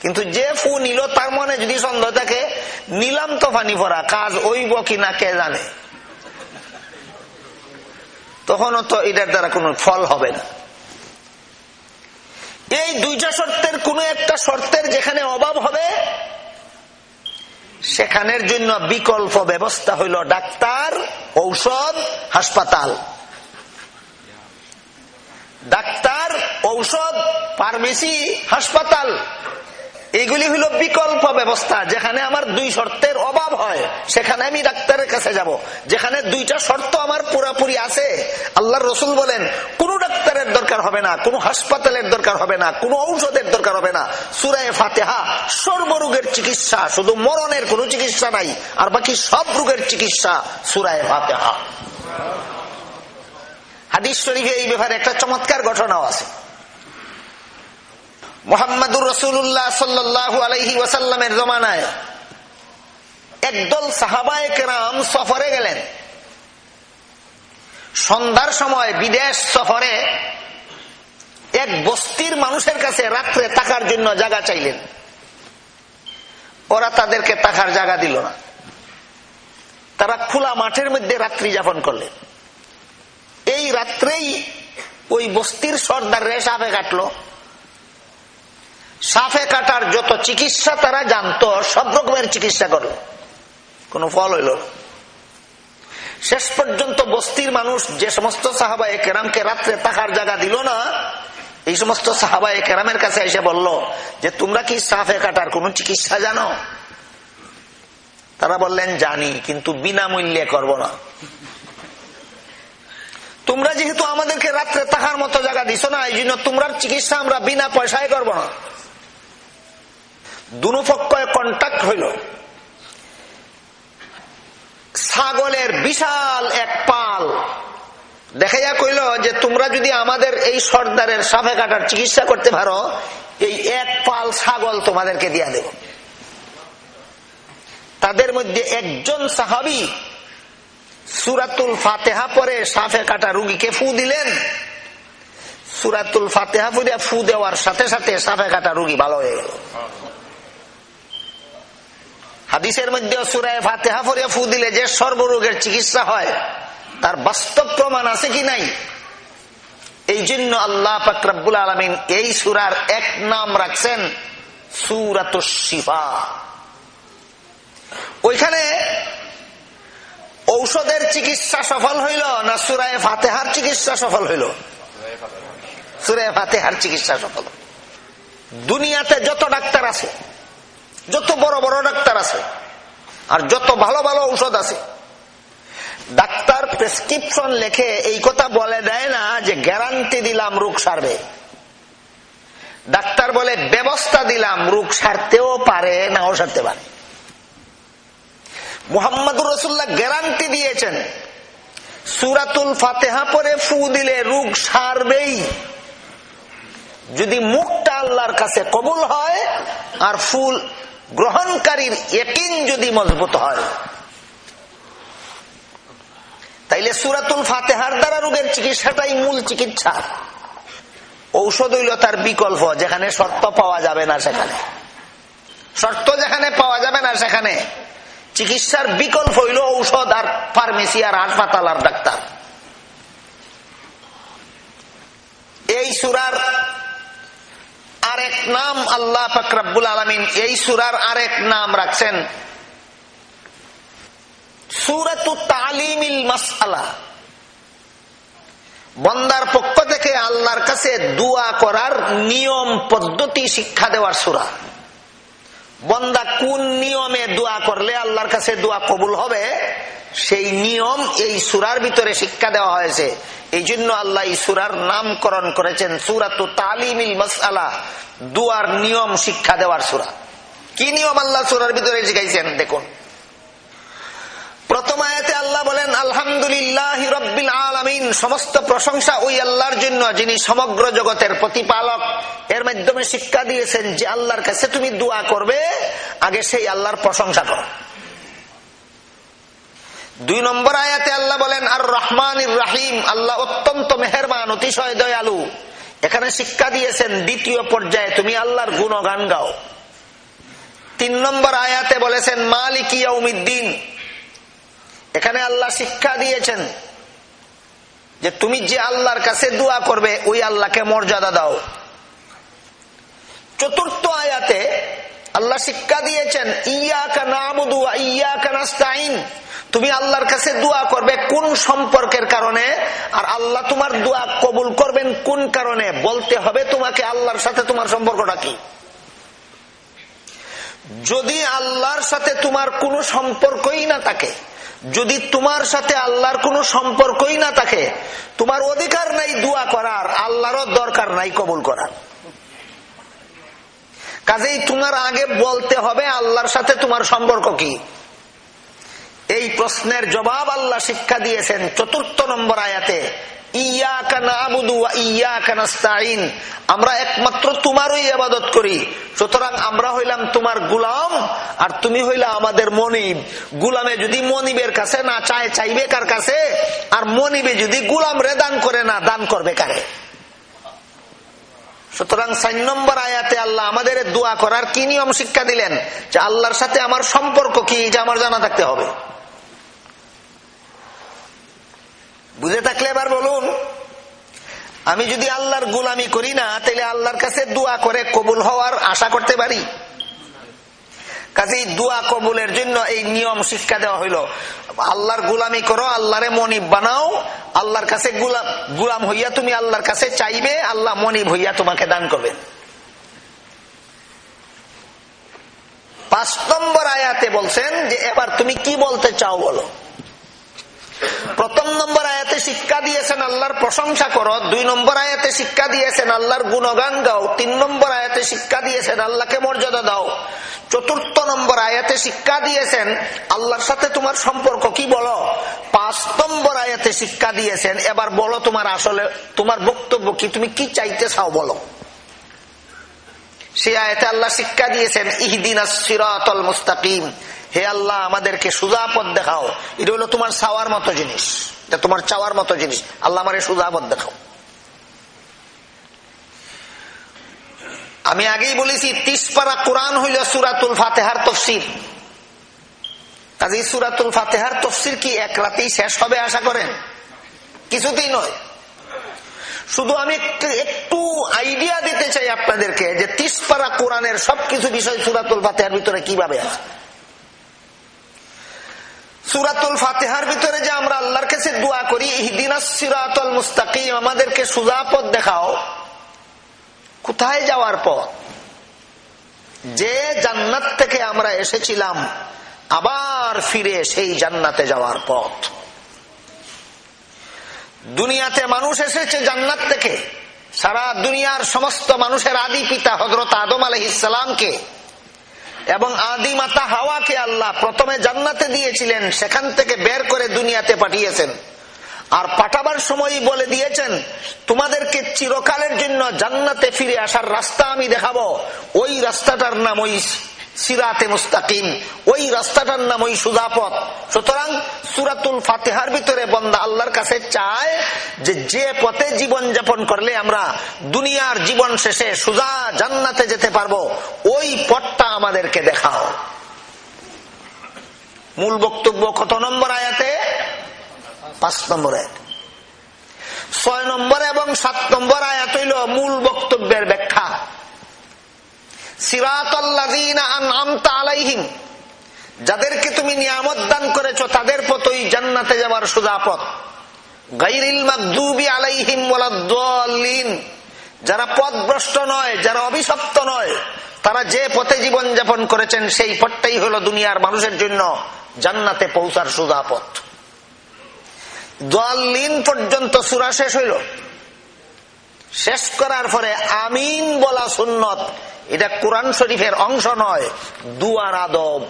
S1: কিন্তু যে ফু নিল, তার মনে যদি সন্দেহ থাকে, নিলাম তো ফানি ভরা, কাজ ওইব কিনা কে জানে। তখনও তো এটার দ্বারা কোনো ফল হবে না। এই দুইটা শর্তের কোন একটা শর্তের যেখানে অভাব হবে, সেখানের জন্য বিকল্প ব্যবস্থা হইল ডাক্তার, ঔষধ, হাসপাতাল। ডাক্তার, ঔষধ, ফার্মেসি, হাসপাতাল, এগুলি হলো বিকল্প ব্যবস্থা। যেখানে আমার দুই শর্তের অভাব হয়, সেখানে আমি ডাক্তারের কাছে যাব। যেখানে দুইটা শর্ত আমার পুরাপুরি আছে। আল্লাহ রসুল বলেন, কোন ডাক্তারের দরকার হবে না, কোন হাসপাতালের দরকার হবে না, কোন ঔষধের দরকার হবে না। সুরায় ফাতেহা, সর্বরোগের চিকিৎসা, শুধু মরণের কোন চিকিৎসা নাই, আর বাকি সব রোগের চিকিৎসা সুরায় ফাতেহা। হাদিস শরীফে এই ব্যাপারে একটা চমৎকার ঘটনাও আছে। মোহাম্মদুর রসুল্লাহ সাল্লু আলহি ওয়াসাল্লামের জমানায় একদল সাহাবায় কেরাম সফরে গেলেন। সন্ধ্যার সময় বিদেশ সফরে এক বস্তির মানুষের কাছে রাত্রে থাকার জন্য জায়গা চাইলেন। ওরা তাদেরকে থাকার জায়গা দিল না। তারা খোলা মাঠের মধ্যে রাত্রি যাপন করলেন। এই রাত্রেই ওই বস্তির সর্দার সাপে কাটলো। সাপে কাটার যত চিকিৎসা তারা জানতো, সব রকমের চিকিৎসা করল। কোনো ফল হইল শেষ পর্যন্ত বস্তির মানুষ যে সমস্ত সাহাবা কেরামকে রাত্রে থাকার জায়গা দিল না, এই সমস্ত সাহাবা কেরামের কাছে এসে বলল যে, তোমরা কি সাফে কাটার কোন চিকিৎসা জানো? তারা বললেন, জানি, কিন্তু বিনামূল্যে করব না। তোমরা যেহেতু আমাদেরকে রাত্রে থাকার মতো জায়গা দিছ না এই জন্য তোমরা চিকিৎসা আমরা বিনা পয়সায় করব না। দুপক্ষে কন্ট্যাক্ট হইল। ছাগলের বিশাল এক পাল। দেখাইয়া কইল যে তোমরা যদি আমাদের এই সর্দারের সাফে কাটার চিকিৎসা করতে পারো, এই এক পাল ছাগল তোমাদেরকে দিয়া দেব। তাদের মধ্যে একজন সাহাবি সুরাতুল ফাতেহা পরে সাফে কাটা রুগীকে ফু দিলেন। সুরাতুল ফাতেহা পুরিয়া ফু দেওয়ার সাথে সাথে সাফে কাটা রুগী ভালো হয়ে গেল। হাদিসের মধ্যে সুরায় ফাতেহা পরিয়া ফু দিলে যে সর্বরোগের চিকিৎসা হয়, তার বাস্তব প্রমাণ আছে কি নাই? এই জন্য আল্লাহ ফাকরাবুল আলমিন এই সুরার এক নাম রাখছেন সুরাত ওইখানে ঔষধের চিকিৎসা সফল হইল না সুরায় ফাতেহার চিকিৎসা সফল হইল? সুরায় ফাতেহার চিকিৎসা সফল। দুনিয়াতে যত ডাক্তার আছে, যত বড় বড় ডাক্তার আছে, আর যত ভালো ভালো ঔষধ আছে, ডাক্তার প্রেসক্রিপশন লেখে এই কথা বলে দেয় না যে গ্যারান্টি দিলাম রোগ সারবে। ডাক্তার বলে, ব্যবস্থা দিলাম, রোগ সারতেও পারে, নাও সারতে পারে। মোহাম্মদুর রসুল্লাহ গ্যারান্টি দিয়েছেন। সুরাতুল ফাতেহা পরে ফু দিলে রোগ সারবেই। যদি মুখটা আল্লাহর কাছে কবুল হয়, আর ফুল গ্রহণকারীর একিন যদি মজবুত হয়। তাইলে সুরাতুল ফাতেহার দ্বারা রোগের চিকিৎসাটাই মূল চিকিৎসা। ঔষধ হইল তার বিকল্প, যেখানে শর্ত পাওয়া যাবে না সেখানে। শর্ত যেখানে পাওয়া যাবে না সেখানে। চিকিৎসার বিকল্প হইল ঔষধ আর ফার্মেসি আর হাসপাতাল আর ডাক্তার। এই সুরার আরেক নাম আল্লাহ ফকরাবুল আলমিন, এই সুরার আরেক নাম রাখছেন সুরাতু তালিমিল মাসালা বন্দার পক্ষ থেকে আল্লাহর কাছে দোয়া করার নিয়ম, পদ্ধতি, শিক্ষা দেওয়ার সুরা। বন্দা কোন নিয়মে দোয়া করলে আল্লাহর কাছে দোয়া কবুল হবে? সেই নিয়ম এই সুরার ভিতরে শিক্ষা দেওয়া হয়েছে। এই জন্য আল্লাহ এই সুরার নামকরণ করেছেন সুরাত তালিমিল মাসালা দুয়ার নিয়ম শিক্ষা দেওয়ার সুরা। কি নিয়ম আল্লাহ সুরার ভিতরে শিখাইছেন? দেখুন। প্রথম আয়াতে আল্লাহ বলেন, আলহামদুলিল্লাহ রব্বিল আলমিন। সমস্ত প্রশংসা ওই আল্লাহর জন্য, যিনি সমগ্র জগতের প্রতিপালক। এর মাধ্যমে শিক্ষা দিয়েছেন যে আল্লাহর কাছে তুমি দোয়া করবে, আগে সেই আল্লাহর প্রশংসা করো। দুই নম্বর আয়াতে আল্লাহ বলেন আর রহমান রাহিম। আল্লাহ অত্যন্ত মেহরবান, অতিশয় দয়ালু। এখানে শিক্ষা দিয়েছেন, দ্বিতীয় পর্যায়ে তুমি আল্লাহর গুণগান গাও। তিন নম্বর আয়াতে বলেছেন, মালিক ইয়াউমিদ্দিন। এখানে আল্লাহ শিক্ষা দিয়েছেন যে তুমি যে আল্লাহর কাছে দোয়া করবে, ওই আল্লাহকে মর্যাদা দাও। চতুর্থ আয়াতে আল্লাহ শিক্ষা দিয়েছেন ইয়া কানাবুদু ইয়া কানাস্তাইন তুমি আল্লাহর কাছে দোয়া করবে কোন সম্পর্কের কারণে, আর আল্লাহ তোমার দোয়া কবুল করবেন কোন কারণে? বলতে হবে তোমাকে আল্লাহর সাথে তোমার সম্পর্কটা কি? যদি আল্লাহর সাথে তোমার কোনো সম্পর্কই না থাকে যদি তোমার সাথে আল্লাহর কোনো সম্পর্কই না থাকে, তোমার অধিকার নাই দোয়া করার, আল্লাহরও দরকার নাই কবুল করার। কাজেই তোমার আগে বলতে হবে আল্লাহর সাথে তোমার সম্পর্ক কি। এই প্রশ্নের জবাব আল্লাহ শিক্ষা দিয়েছেন চতুর্থ নম্বর আয়াতে। আমরা একমাত্র তোমারই আবাদত করি। সুতরাং আমরা হইলাম তোমার গুলাম, আর তুমি হইলা আমাদের মনিব। গুলামে যদি মনিবের কাছে না চায়, চাইবে কার কাছে? আর মনিবে যদি গুলাম রে দান করে না, দান করবে কারে? সুতরাং সাইন নম্বর আয়াতে আল্লাহ আমাদের দোয়া করার কি নিয়ম শিক্ষা দিলেন? যে আল্লাহর সাথে আমার সম্পর্ক কি, এটা আমার জানা থাকতে হবে। বুঝে থাকলে এবার বলুন, আমি যদি আল্লাহর গুলামি করি না, তাহলে আল্লাহর কাছে দোয়া করে কবুল হওয়ার আশা করতে পারি? দোয়া কবুলের জন্য এই নিয়ম শিক্ষা দেওয়া হইল। আল্লাহর গুলামি করো, আল্লাহরে মনিব বানাও, আল্লাহর কাছে গুলাম গুলাম হইয়া তুমি আল্লাহর কাছে চাইবে, আল্লাহ মনিব হইয়া তোমাকে দান করবে। পাঁচ নম্বর আয়াতে বলছেন যে, এবার তুমি কি বলতে চাও বলো? প্রথম নম্বর আয়াতে শিক্ষা দিয়েছেন আল্লাহর প্রশংসা করো, দুই নম্বর আয়াতে শিক্ষা দিয়েছেন আল্লাহর গুণগান গাও, তিন নম্বর আয়াতে শিক্ষা দিয়েছেন আল্লাহকে মর্যাদা দাও। চতুর্থ নম্বর আয়াতে শিক্ষা দিয়েছেন আল্লাহর সাথে তোমার সম্পর্ক কি বলো? পাঁচ নম্বর আয়াতে শিক্ষা দিয়েছেন, এবার বলো তোমার আসলে, তোমার বক্তব্য কি, তুমি কি চাইতে চাও বলো। সে আয়তে আল্লাহ শিক্ষা দিয়েছেন ইহদিন মুস্তাকিম। হে আল্লাহ, আমাদেরকে সুজাপদ দেখাও। এটা হলো তোমার চাওয়ার মতো জিনিস। এটা তোমার চাওয়ার মতো জিনিস। আল্লাহ আমার সুজাপদ দেখাও। আমি আগেই বলেছি, তিসপারা কোরআন হইল সুরাতুল ফাতেহার তফসির। কাজে সুরাতুল ফাতেহার তফসির কি এক রাতেই শেষ হবে আশা করেন? কিছুতেই নয়। শুধু আমি একটু আইডিয়া দিতে চাই আপনাদেরকে যে তিসপাড়া কোরআনের সবকিছু বিষয় সুরাতুল ফাতেহার ভিতরে কীভাবে আছে। সুরাতুল ফাতেহার ভিতরে যে আমরা আল্লাহর কাছে দোয়া করি সিরাতুল মুস্তাকিম, আমাদেরকে সুজাপদ দেখাও। কোথায় যাওয়ার পথ? যে জান্নাত থেকে আমরা এসেছিলাম, আবার ফিরে সেই জান্নাতে যাওয়ার পথ। দুনিয়াতে মানুষ এসেছে জান্নাত থেকে। সারা দুনিয়ার সমস্ত মানুষের আদি পিতা হজরত আদম আলহিসামকে এবং আদি মাতা হাওয়াকে আল্লাহ প্রথমে জান্নাতে দিয়েছিলেন, সেখান থেকে বের করে দুনিয়াতে পাঠিয়েছেন। আর পাঠাবার সময় বলে দিয়েছেন, তোমাদেরকে চিরকালের জন্য জান্নাতে ফিরে আসার রাস্তা আমি দেখাবো। ওই রাস্তাটার নাম ওই সিরাতে মুস্তাকিম। ওই রাস্তাটার নাম ওই সুজাপথ। সুতরাং সুরাতুল ফাতেহার ভিতরে বন্দা আল্লাহর কাছে চায় যে যে পথে জীবন যাপন করলে আমরা দুনিয়ার জীবন শেষে সুজা জান্নাতে যেতে পারব, ওই পথটা আমাদেরকে দেখাও। মূল বক্তব্য কত নম্বর আয়াতে? পাঁচ নম্বর আয়াত। ছয় নম্বর এবং সাত নম্বর আয়াত হইল মূল বক্তব্যের ব্যাখ্যা। যাদেরকে তুমি নিয়ামত দান করেছ, তাদের পথই জান্নাতে যাওয়ার পথ। গাইরিল মাকদুবি আলাইহিম ওয়ালাদ্দাল্লিন। যারা পথভ্রষ্ট নয়, যারা অভিশপ্ত নয়, তারা যে পথে জীবন যাপন করেছেন, সেই পথটাই হলো দুনিয়ার মানুষের জন্য জান্নাতে পৌঁছার সুদা পথ। দলিন পর্যন্ত সুরা শেষ হইল। শেষ করার পরে আমিন বলা সুন্নত। এটা কোরআন শরীফের অংশ নয়, দুয়ার আদব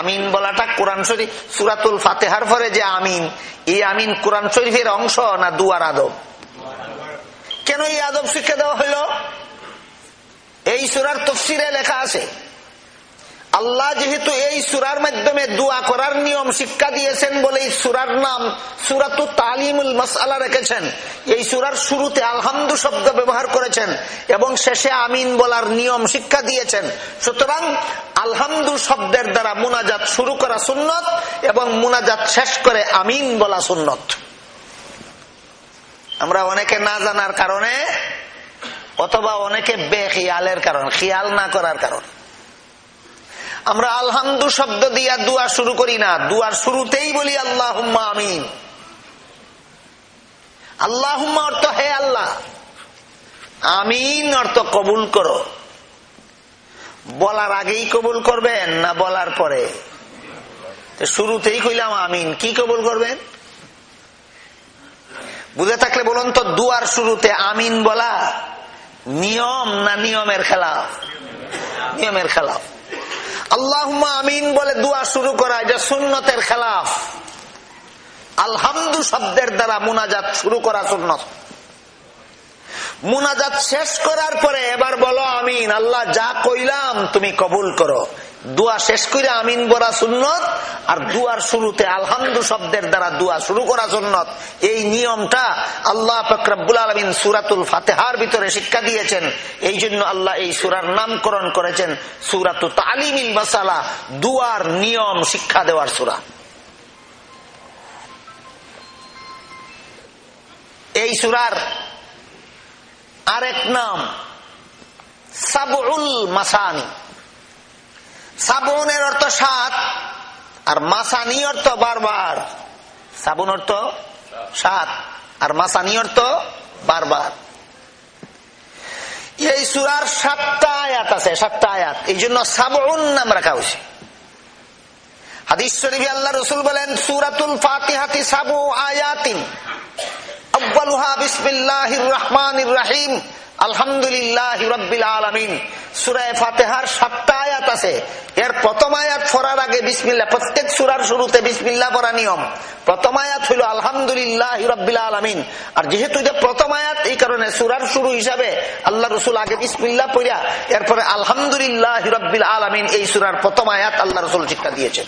S1: আমিন বলাটা কোরআন শরীফ, সুরাতুল ফাতেহার পরে যে আমিন, এই আমিন কোরআন শরীফের অংশ না দুয়ার আদব কেন এই আদব শিক্ষা দেওয়া হইল এই সুরার তফসিরে লেখা আছে আল্লাহ যেহেতু এই সুরার মাধ্যমে দোয়া করার নিয়ম শিক্ষা দিয়েছেন বলে এই সুরার নাম সুরাতু তালিমুল মাসালা রেখেছেন, এই সুরার শুরুতে আলহামদু শব্দ ব্যবহার করেছেন এবং শেষে আমিন বলার নিয়ম শিক্ষা দিয়েছেন। সুতরাং আলহামদু শব্দের দ্বারা মুনাজাত শুরু করা সুন্নত এবং মুনাজাত শেষ করে আমিন বলা সুন্নত। আমরা অনেকে না জানার কারণে অথবা অনেকে বেখিয়ালের কারণ, খেয়াল না করার কারণে। আমরা আলহামদু শব্দ দিয়া দুয়া শুরু করি না। দুয়ার শুরুতেই বলি আল্লাহ আমিন। আল্লাহ অর্থ হে আল্লাহ। আমিন অর্থ কবুল করো। বলার আগেই কবুল করবেন না বলার পরে? শুরুতেই কইলাম আমিন। কি কবুল করবেন? বুঝে থাকলে বলুন তো, দুয়ার শুরুতে আমিন বলা নিয়ম না নিয়মের খেলাফ? নিয়মের খেলাফ। আল্লাহ আমিন বলে দোয়া শুরু করা, এটা সুন্নতের খেলাফ। আলহামদু শব্দের দ্বারা মুনাজাত শুরু করা সুন্নত। মুনাজাত শেষ করার পরে এবার বলো আমিন, আল্লাহ যা কইলাম তুমি কবুল করো। দোয়া শেষ করে আমিন বলা সুন্নত আর দুয়ার শুরুতে আলহামদু শব্দের দ্বারা দোয়া শুরু করা সুন্নত। এই নিয়মটা আল্লাহ ফকরাবুল আলমিন সুরাতুল ফাতেহার ভিতরে শিক্ষা দিয়েছেন। এই জন্য আল্লাহ এই সুরার নামকরণ করেছেন সুরাতু তালিমিল মাসালা, দুয়ার নিয়ম শিক্ষা দেওয়ার সুরা। এই সুরার আরেক নাম সাবুল মাসানি। সাবনের অর্থ সাত আর মাসানি অর্থ বারবার। সাবুন অর্থ সাত আর মাসানি অর্থ বারবার। এই সুরার সাতটা আয়াত আছে, সাতটা আয়াত। এই জন্য সাবুন নাম রাখা হয়েছে। আল্লাহ রসুল বলেন আলহামদুলিল্লাহ রব্বিল আলমিন। সুরায় ফাতেহার সাতটা আয়াত আছে। এর প্রথম আয়াত ফরার আগে বিসমিল্লা প্রত্যেক সুরার শুরুতে বিসমিল্লা পড়া নিয়ম। প্রথম আয়াত হইল আলহামদুলিল্লাহ রব্বিল আলমিন। আর যেহেতু এটা প্রথম আয়াত, এই কারণে সুরার শুরু হিসাবে আল্লাহ রসুল আগে বিসমিল্লা পড়িয়া, এরপরে আলহামদুলিল্লাহ রব্বিল আলমিন এই সুরার প্রথম আয়াত আল্লাহ রসুল শিক্ষা দিয়েছেন।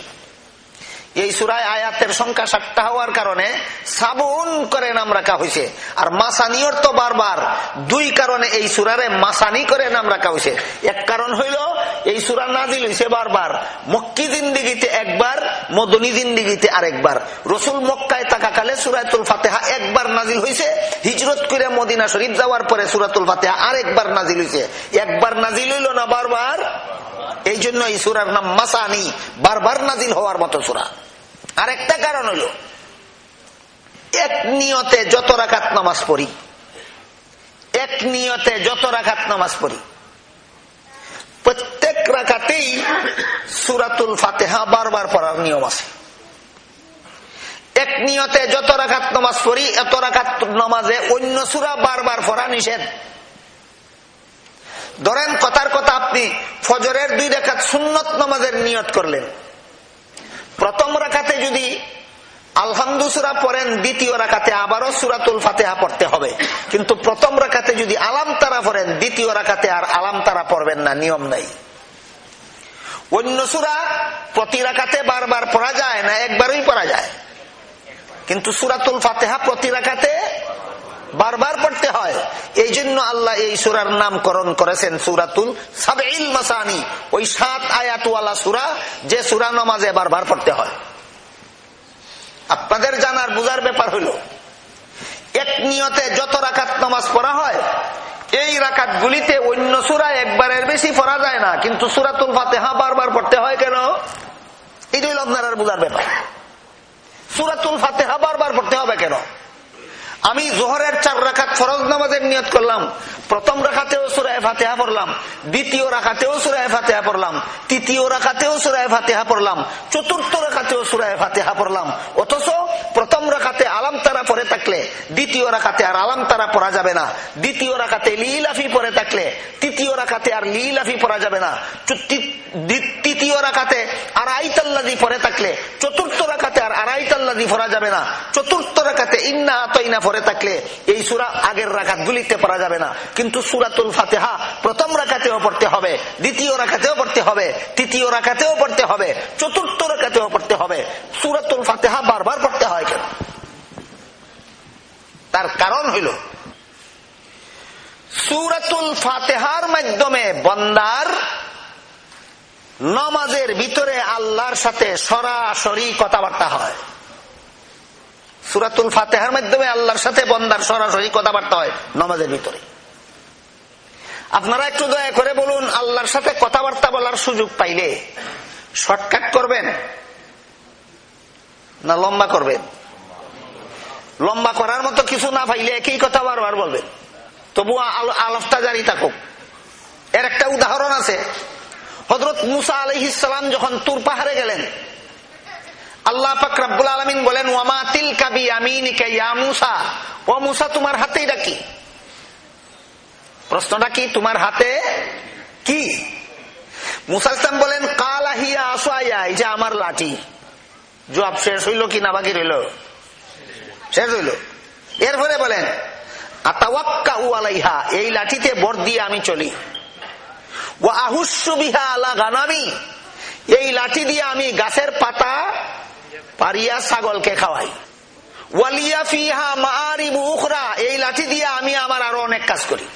S1: এই সুরায় আয়াতের সংখ্যা সাতটা হওয়ার কারণে সাবুন করে নাম রাখা হয়েছে। আর মাসানিওর তো বারবার দুই কারণে এই সুরারে মাসানি করে নাম রাখা হয়েছে। এক কারণ হইল, এই সুরা নাজিল হয়েছে বারবার। মক্কি জিন্দিগিতে একবার, মদনী জিন্দিগিতে আরেকবার। রসুল মক্কায় থাকাকালে সুরাতুল ফাতেহা একবার নাজিল হয়েছে। হিজরত করে মদিনা শরীফ যাওয়ার পরে সুরাতুল ফাতেহা আরেকবার নাজিল হয়েছে। একবার নাজিল হইল না বারবার? এই জন্য এই সুরার নাম মাসানি বারবার নাজিল হওয়ার মতো সুরা। আরেকটা কারণ হইল এক নিয়তে যত রাখাত নামাজ পড়ি, এক নিয়তে যত রাখাত নামাজ পড়ি, প্রত্যেক রাখাতেই সুরাতুল ফাতেহা বারবার পড়ার নিয়ম আছে। এক নিয়তে যত রাখাত নামাজ পড়ি, এত রাখাত নামাজে অন্য সুরা বারবার পড়া নিষেধ। ধরেন, কথার কথা আপনি ফজরের দুই রেখাত সুন্নত নামাজের নিয়ত করলেন। প্রথম রাখাতে যদি আলহামদুসুরা পড়েন, দ্বিতীয় রাখাতে আবারও সুরাতুল ফাতেহা পড়তে হবে। কিন্তু প্রথম রাখাতে যদি আলাম তারা পড়েন, দ্বিতীয় রাখাতে আর আলাম তারা পড়বেন না, নিয়ম নাই। অন্য সুরা প্রতি রাখাতে বারবার পড়া যায় না, একবারই পড়া যায়। কিন্তু সুরাতুল ফাতেহা প্রতি রাখাতে বারবার পড়তে হয়। এই জন্য আল্লাহ এই সুরার নামকরণ করেছেন সুরাতুল সাবেইল মাসানি। ওই সাত আয়াতওয়ালা সুরা যে সুরা নমাজে বারবার পড়তে হয়। আপনাদের জানার বুঝার ব্যাপার হইল এক নিয়তে যত রাখাত নামাজ পড়া হয়, এই রাকাত গুলিতে অন্য সুরা একবারের বেশি পড়া যায় না, কিন্তু সুরাতুল ফাতে ফাতেহা বারবার পড়তে হয় কেন? হইল আপনার বুঝার ব্যাপার। সুরাতুল ফাতেহা বারবার পড়তে হবে কেন? আমি জোহরের চার রাখাত ফরজ নামাজের নিয়ত করলাম। প্রথম রাখাতেও সুরায় ফাতেহা পড়লাম। দ্বিতীয় রাখাতেও সুরায় ফাতেহা পড়লাম। তৃতীয় রাখাতেও সুরায় ফাতেহা পড়লাম। চতুর্থ রাখাতেও সুরায় ফাতেহা পড়লাম। অথচ প্রথম রাখাতে আলাম তারা পরে থাকলে দ্বিতীয় রাখাতে আর আলাম তারা পড়া যাবে না। দ্বিতীয় রাখাতে লিলাফি পরে থাকলে তৃতীয় রাখাতে আর লিলাফি পড়া যাবে না। তৃতীয় রাখাতে আর আইতাল্লাদি পরে থাকলে চতুর্থ রাখাতে আর আড়াইতাল্লাদি পড়া যাবে না। চতুর্থ রাখাতে ইন্না আতইনা পরে থাকলে এই সুরা আগের রাখাত গুলিতে পড়া যাবে না। কিন্তু সুরাতুল ফাতেহা প্রথম রাখাতেও পড়তে হবে, দ্বিতীয় রাখাতেও পড়তে হবে, তৃতীয় রাখাতেও পড়তে হবে, চতুর্থ রাখাতেও পড়তে হবে। সুরাতুল ফাতেহা বারবার পড়তে হয় কেন? তার কারণ হইল, সুরাতুল ফাতেহার মাধ্যমে বন্দার নমাজের ভিতরে আল্লাহর সাথে সরাসরি কথাবার্তা হয়। সুরাতুল ফাতেহার মাধ্যমে আল্লাহর সাথে বন্দার সরাসরি কথাবার্তা হয় নমাজের ভিতরে। আপনারা একটু দয়া করে বলুন, আল্লাহর সাথে কথাবার্তা বলার সুযোগ পাইলে শর্টকাট করবেন না লম্বা করবেন? লম্বা করার মতো কিছু না পাইলে একই কথা বারবার বলবেন। তবু আলফটা জারি থাকুক। এর একটা উদাহরণ আছে। হজরত মুসা আলহিসাম যখন তুর পাহাড়ে গেলেন আল্লাহ ফাকরাবুল আলমিন বলেন, ওয়ামা তিল কাবি আমিনিকা ইয়া মুসা? ও মুসা, তোমার হাতে এটা কি? প্রশ্নটা কি, তোমার হাতে কি? মুসা ইসলাম বলেন, কাল আহিয়া আসোয়া এই যে আমার লাঠি। জবাব শেষ হইল কি না বাকি রইল? শেষ হইল। এরপরে বলেন আতাওয়াক্কা উয়ালাইহা এই লাঠিতে বর দিয়ে আমি চলি। ও আহুস্য বিহা আলা গানামি, এই লাঠি দিয়ে আমি গাছের পাতা পারিয়া ছাগলকে খাওয়াই। ওয়ালিয়া ফিহা মারি মুখরা এই লাঠি দিয়া আমি আমার আরও অনেক কাজ করি।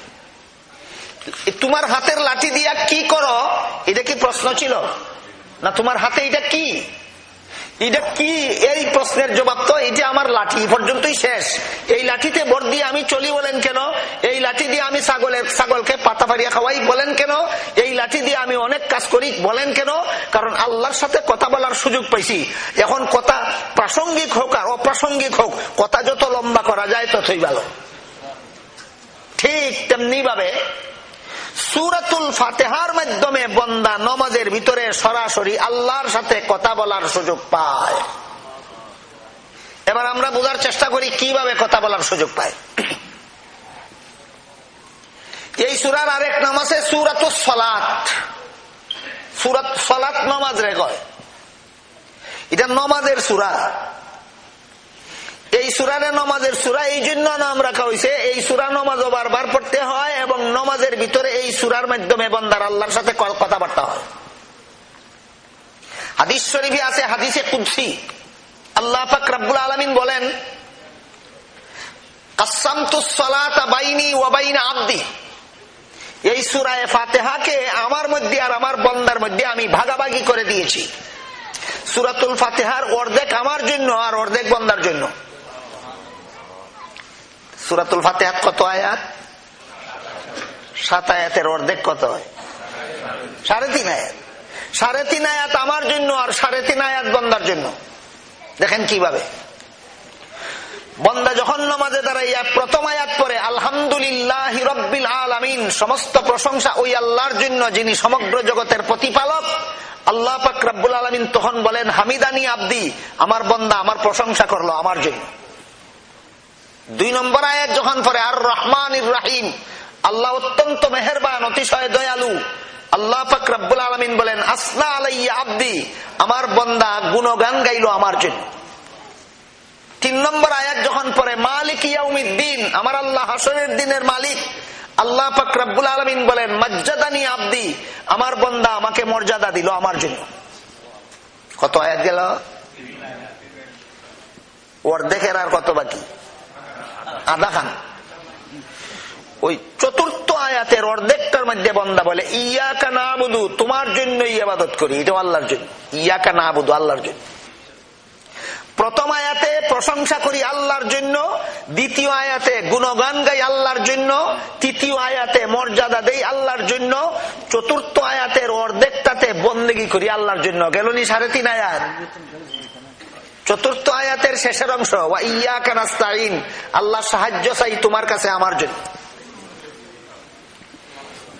S1: তোমার হাতের লাঠি দিয়া কি করো? এটা কি প্রশ্ন ছিল? না, তোমার হাতে এটা কি? এটা কি এই প্রশ্নের জবাব? তো এটা আমার লাঠি পর্যন্তই শেষ। এই লাঠিতে ভর দিয়ে আমি চলি বলেন কেন? এই লাঠি দিয়ে আমি ছাগলের, ছাগলকে পাতা পাড়িয়া খাওয়াই বলেন কেন? এই লাঠি দিয়ে আমি অনেক কাজ করি বলেন কেন? কারণ আল্লাহর সাথে কথা বলার সুযোগ পাইছি। এখন কথা প্রাসঙ্গিক হোক আর অপ্রাসঙ্গিক হোক, কথা যত লম্বা করা যায় ততই ভালো। ঠিক তেমনি ভাবে সুরাতুল ফাতেহার মাধ্যমে বন্দা নমাজের ভিতরে সরাসরি আল্লাহর সাথে কথা বলার সুযোগ পায়। এবার আমরা বোঝার চেষ্টা করি কীভাবে কথা বলার সুযোগ পায়। এই সুরার আরেক নাম আছে সুরাত সলাত। সুরাত সলাত নমাজ রে কয়। এটা নমাজের সুরা। এই সুরারে নমাজের সুরা এই জন্য নাম রাখা হয়েছে এই সুরা নমাজও বারবার পড়তে হয় এবং নমাজের ভিতরে এই সুরার মাধ্যমে বন্দার আল্লাহর সাথে কথাবার্তা হয়। হাদিস শরীফে আছে হাদিসে কুদ্সি। আল্লাহ পাক রাব্বুল আলমিন বলেন এই সুরায় ফাতেহাকে আমার মধ্যে আর আমার বন্দার মধ্যে আমি ভাগাভাগি করে দিয়েছি। সুরাতুল ফাতেহার অর্ধেক আমার জন্য আর অর্ধেক বন্দার জন্য। সুরাতুল ফাতেহাত কত আয়াত? সাত আয়াতের অর্ধেক কত সাড়ে তিন আয়াত। সাড়ে তিন আয়াত আমার জন্য আর সাড়ে তিন আয়াত বন্দার জন্য। দেখেন কীভাবে। বন্দা যখন নমাজে দাঁড়াইয়া প্রথম আয়াত পরে আলহামদুলিল্লাহ রব্বিল আলামিন সমস্ত প্রশংসা ওই আল্লাহর জন্য, যিনি সমগ্র জগতের প্রতিপালক, আল্লাহ পাক রব্বুল আলমিন তখন বলেন, হামিদানি আব্দি, আমার বন্দা আমার প্রশংসা করল আমার জন্য। দুই নম্বর আয়াত যখন পরে আর রহমান রাহিম আল্লাহ অত্যন্ত মেহরবান, অতিশয় দয়ালু। আল্লাহ পাক আলমিন বলেন, আসনা আলাইয়া আব্দি আমার বন্দা গুণগান গাইল আমার জন্য তিন নম্বর আয়াত যখন পরে মালিক ইয়াউমিদ্দিন আমার আল্লাহ হাসরের দিনের মালিক আল্লাহ পাক আলমিন বলেন, মজ্জাদানি আব্দি আমার বন্দা আমাকে মর্যাদা দিল আমার জন্য কত আয়াত গেল? অর্ধেকের আর কত বাকি? আধা খান ওই চতুর্থ আয়াতের অর্ধেকটার মধ্যে বন্দা বলে, ইয়াকা না বুধু তোমার জন্য ইবাদত করি। এটা আল্লাহর জন্য। ইয়াকা না বুধু আল্লাহর জন্য। প্রথম আয়াতে প্রশংসা করি আল্লাহর জন্য, দ্বিতীয় আয়াতে গুণগান গাই আল্লাহর জন্য, তৃতীয় আয়াতে মর্যাদা দেই আল্লাহর জন্য, চতুর্থ আয়াতের অর্ধেকটাতে বন্দেগি করি আল্লাহর জন্য। গেলনি সাড়ে তিন আয়াত? চতুর্থ আয়াতের শেষের অংশ আল্লাহ সাহায্য চাই তোমার কাছে আমার জন্য।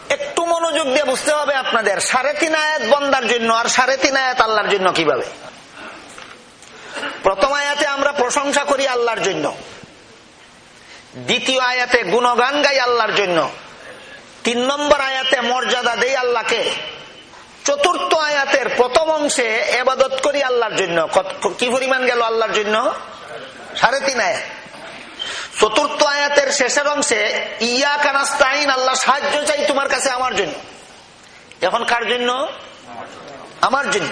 S1: একটু মনোযোগ দিয়ে বুঝতে হবে আপনাদের, সাড়ে তিন আয়াত বন্দার জন্য আর সাড়ে তিন আয়াত আল্লাহর জন্য কীভাবে? প্রথম আয়াতে আমরা প্রশংসা করি আল্লাহর জন্য। দ্বিতীয় আয়াতে গুণগান গাই আল্লাহর জন্য। তিন নম্বর আয়াতে মর্যাদা দেই আল্লাহকে। চতুর্থ আয়াতের প্রথম অংশে এবাদত করি আল্লাহর জন্য। কি পরিমাণ গেল আল্লাহর জন্য? সাড়ে তিন আয়াত। চতুর্থ আয়াতের শেষের অংশে ইয়া কানাস্তাইন আল্লাহ সাহায্য চাই তোমার কাছে আমার জন্য। এখন কার জন্য? আমার জন্য।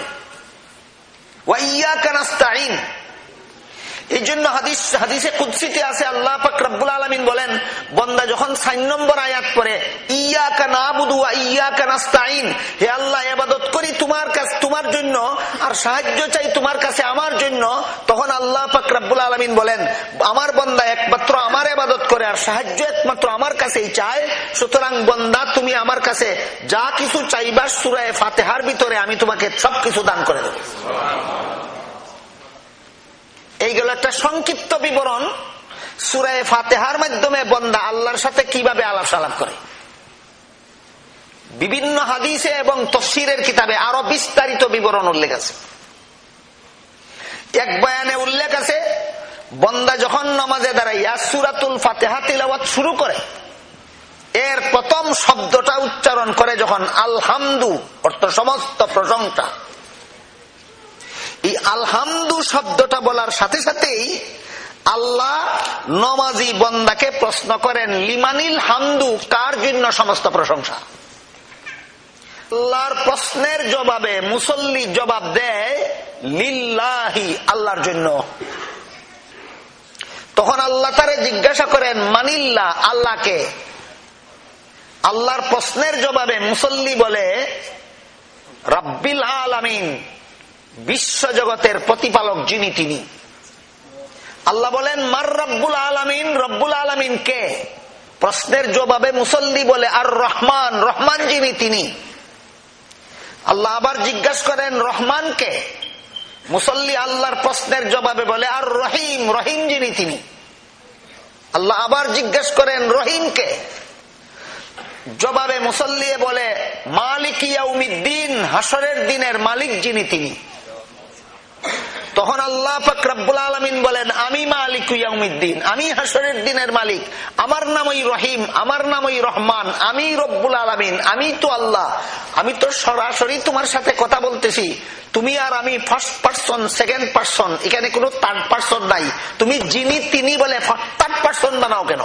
S1: এই জন্য হাদিস, হাদিসে কুৎসিতে আছে, আল্লাহ রব্বুল আলমিন বলেন, বন্দা যখন সাইন নম্বর আয়াত পরে ইয়া কানা বুধু ইয়া কানাস্তাইন হে আল্লাহ এবাদত করি তোমার কাছে, তোমার জন্য, আর সাহায্য চাই তোমার কাছে আমার জন্য, তখন আল্লাহ পাক রব্বুল আলমিন বলেন, আমার বন্দা একমাত্র আমার এবাদত করে, আর সাহায্য একমাত্র আমার কাছেই চায়। সুতরাং বন্দা, তুমি আমার কাছে যা কিছু চাইবার সুরায় ফাতেহার ভিতরে আমি তোমাকে সবকিছু দান করে দেবো। এইগুলো একটা সংক্ষিপ্ত বিবরণ। সুরায় ফাতেহার মাধ্যমে বন্দা আল্লাহর সাথে কীভাবে আলাপ সালাপ করে? বিভিন্ন হাদিসে এবং তফসিরের কিতাবে আরও বিস্তারিত বিবরণ উল্লেখ আছে। এক বয়ানে উল্লেখ আছে, বন্দা যখন নমাজে দাঁড়াইয়া সুরাতুল ফাতেহা তিলাওয়াত শুরু করে, এর প্রথম শব্দটা উচ্চারণ করে যখন আলহামদু, অর্থ সমস্ত প্রশংসা। এই আলহামদু শব্দটা বলার সাথে সাথেই আল্লাহ নমাজি বন্দাকে প্রশ্ন করেন, লিমানিল হামদু, কার জন্য সমস্ত প্রশংসা? আল্লাহর প্রশ্নের জবাবে মুসল্লি জবাব দেয়, লিল্লাহি, আল্লাহর জন্য। তখন আল্লাহ তারে জিজ্ঞাসা করেন, মানিল্লা, আল্লাহকে? আল্লাহর প্রশ্নের জবাবে মুসল্লি বলে, রাব্বিল আলামিন। বিশ্ব জগতের প্রতিপালক যিনি তিনি। আল্লাহ বলেন, মার রব্বুল আলমিন রব্বুল আলমিন কে? প্রশ্নের জবাবে মুসল্লি বলে, আর রহমান রহমান যিনি তিনি। আল্লাহ আবার জিজ্ঞাসা করেন, রহমান কে? মুসল্লি আল্লাহর প্রশ্নের জবাবে বলে, আর রহিম রহিম যিনি তিনি। আল্লাহ আবার জিজ্ঞাসা করেন, রহিম কে? জবাবে মুসল্লিয়ে বলে, মালিক ইয়াউমিদ্দিন হাসরের দিনের মালিক যিনি তিনি। তখন আল্লাহ ফকরাবুল আলমিন বলেন, আমি মালিক ইয়াউমিদ্দিন, আমি হাসরের দিনের মালিক। আমার নামই রহিম, আমার নামই রহমান, আমি রব্বুল আলমিন, আমি তো আল্লাহ। আমি তো সরাসরি তোমার সাথে কথা বলতেছি। তুমি আর আমি ফার্স্ট পার্সন সেকেন্ড পার্সন এখানে কোনো থার্ড পার্সন নাই। তুমি যিনি, তিনি বলে থার্ড পার্সন বানাও কেন?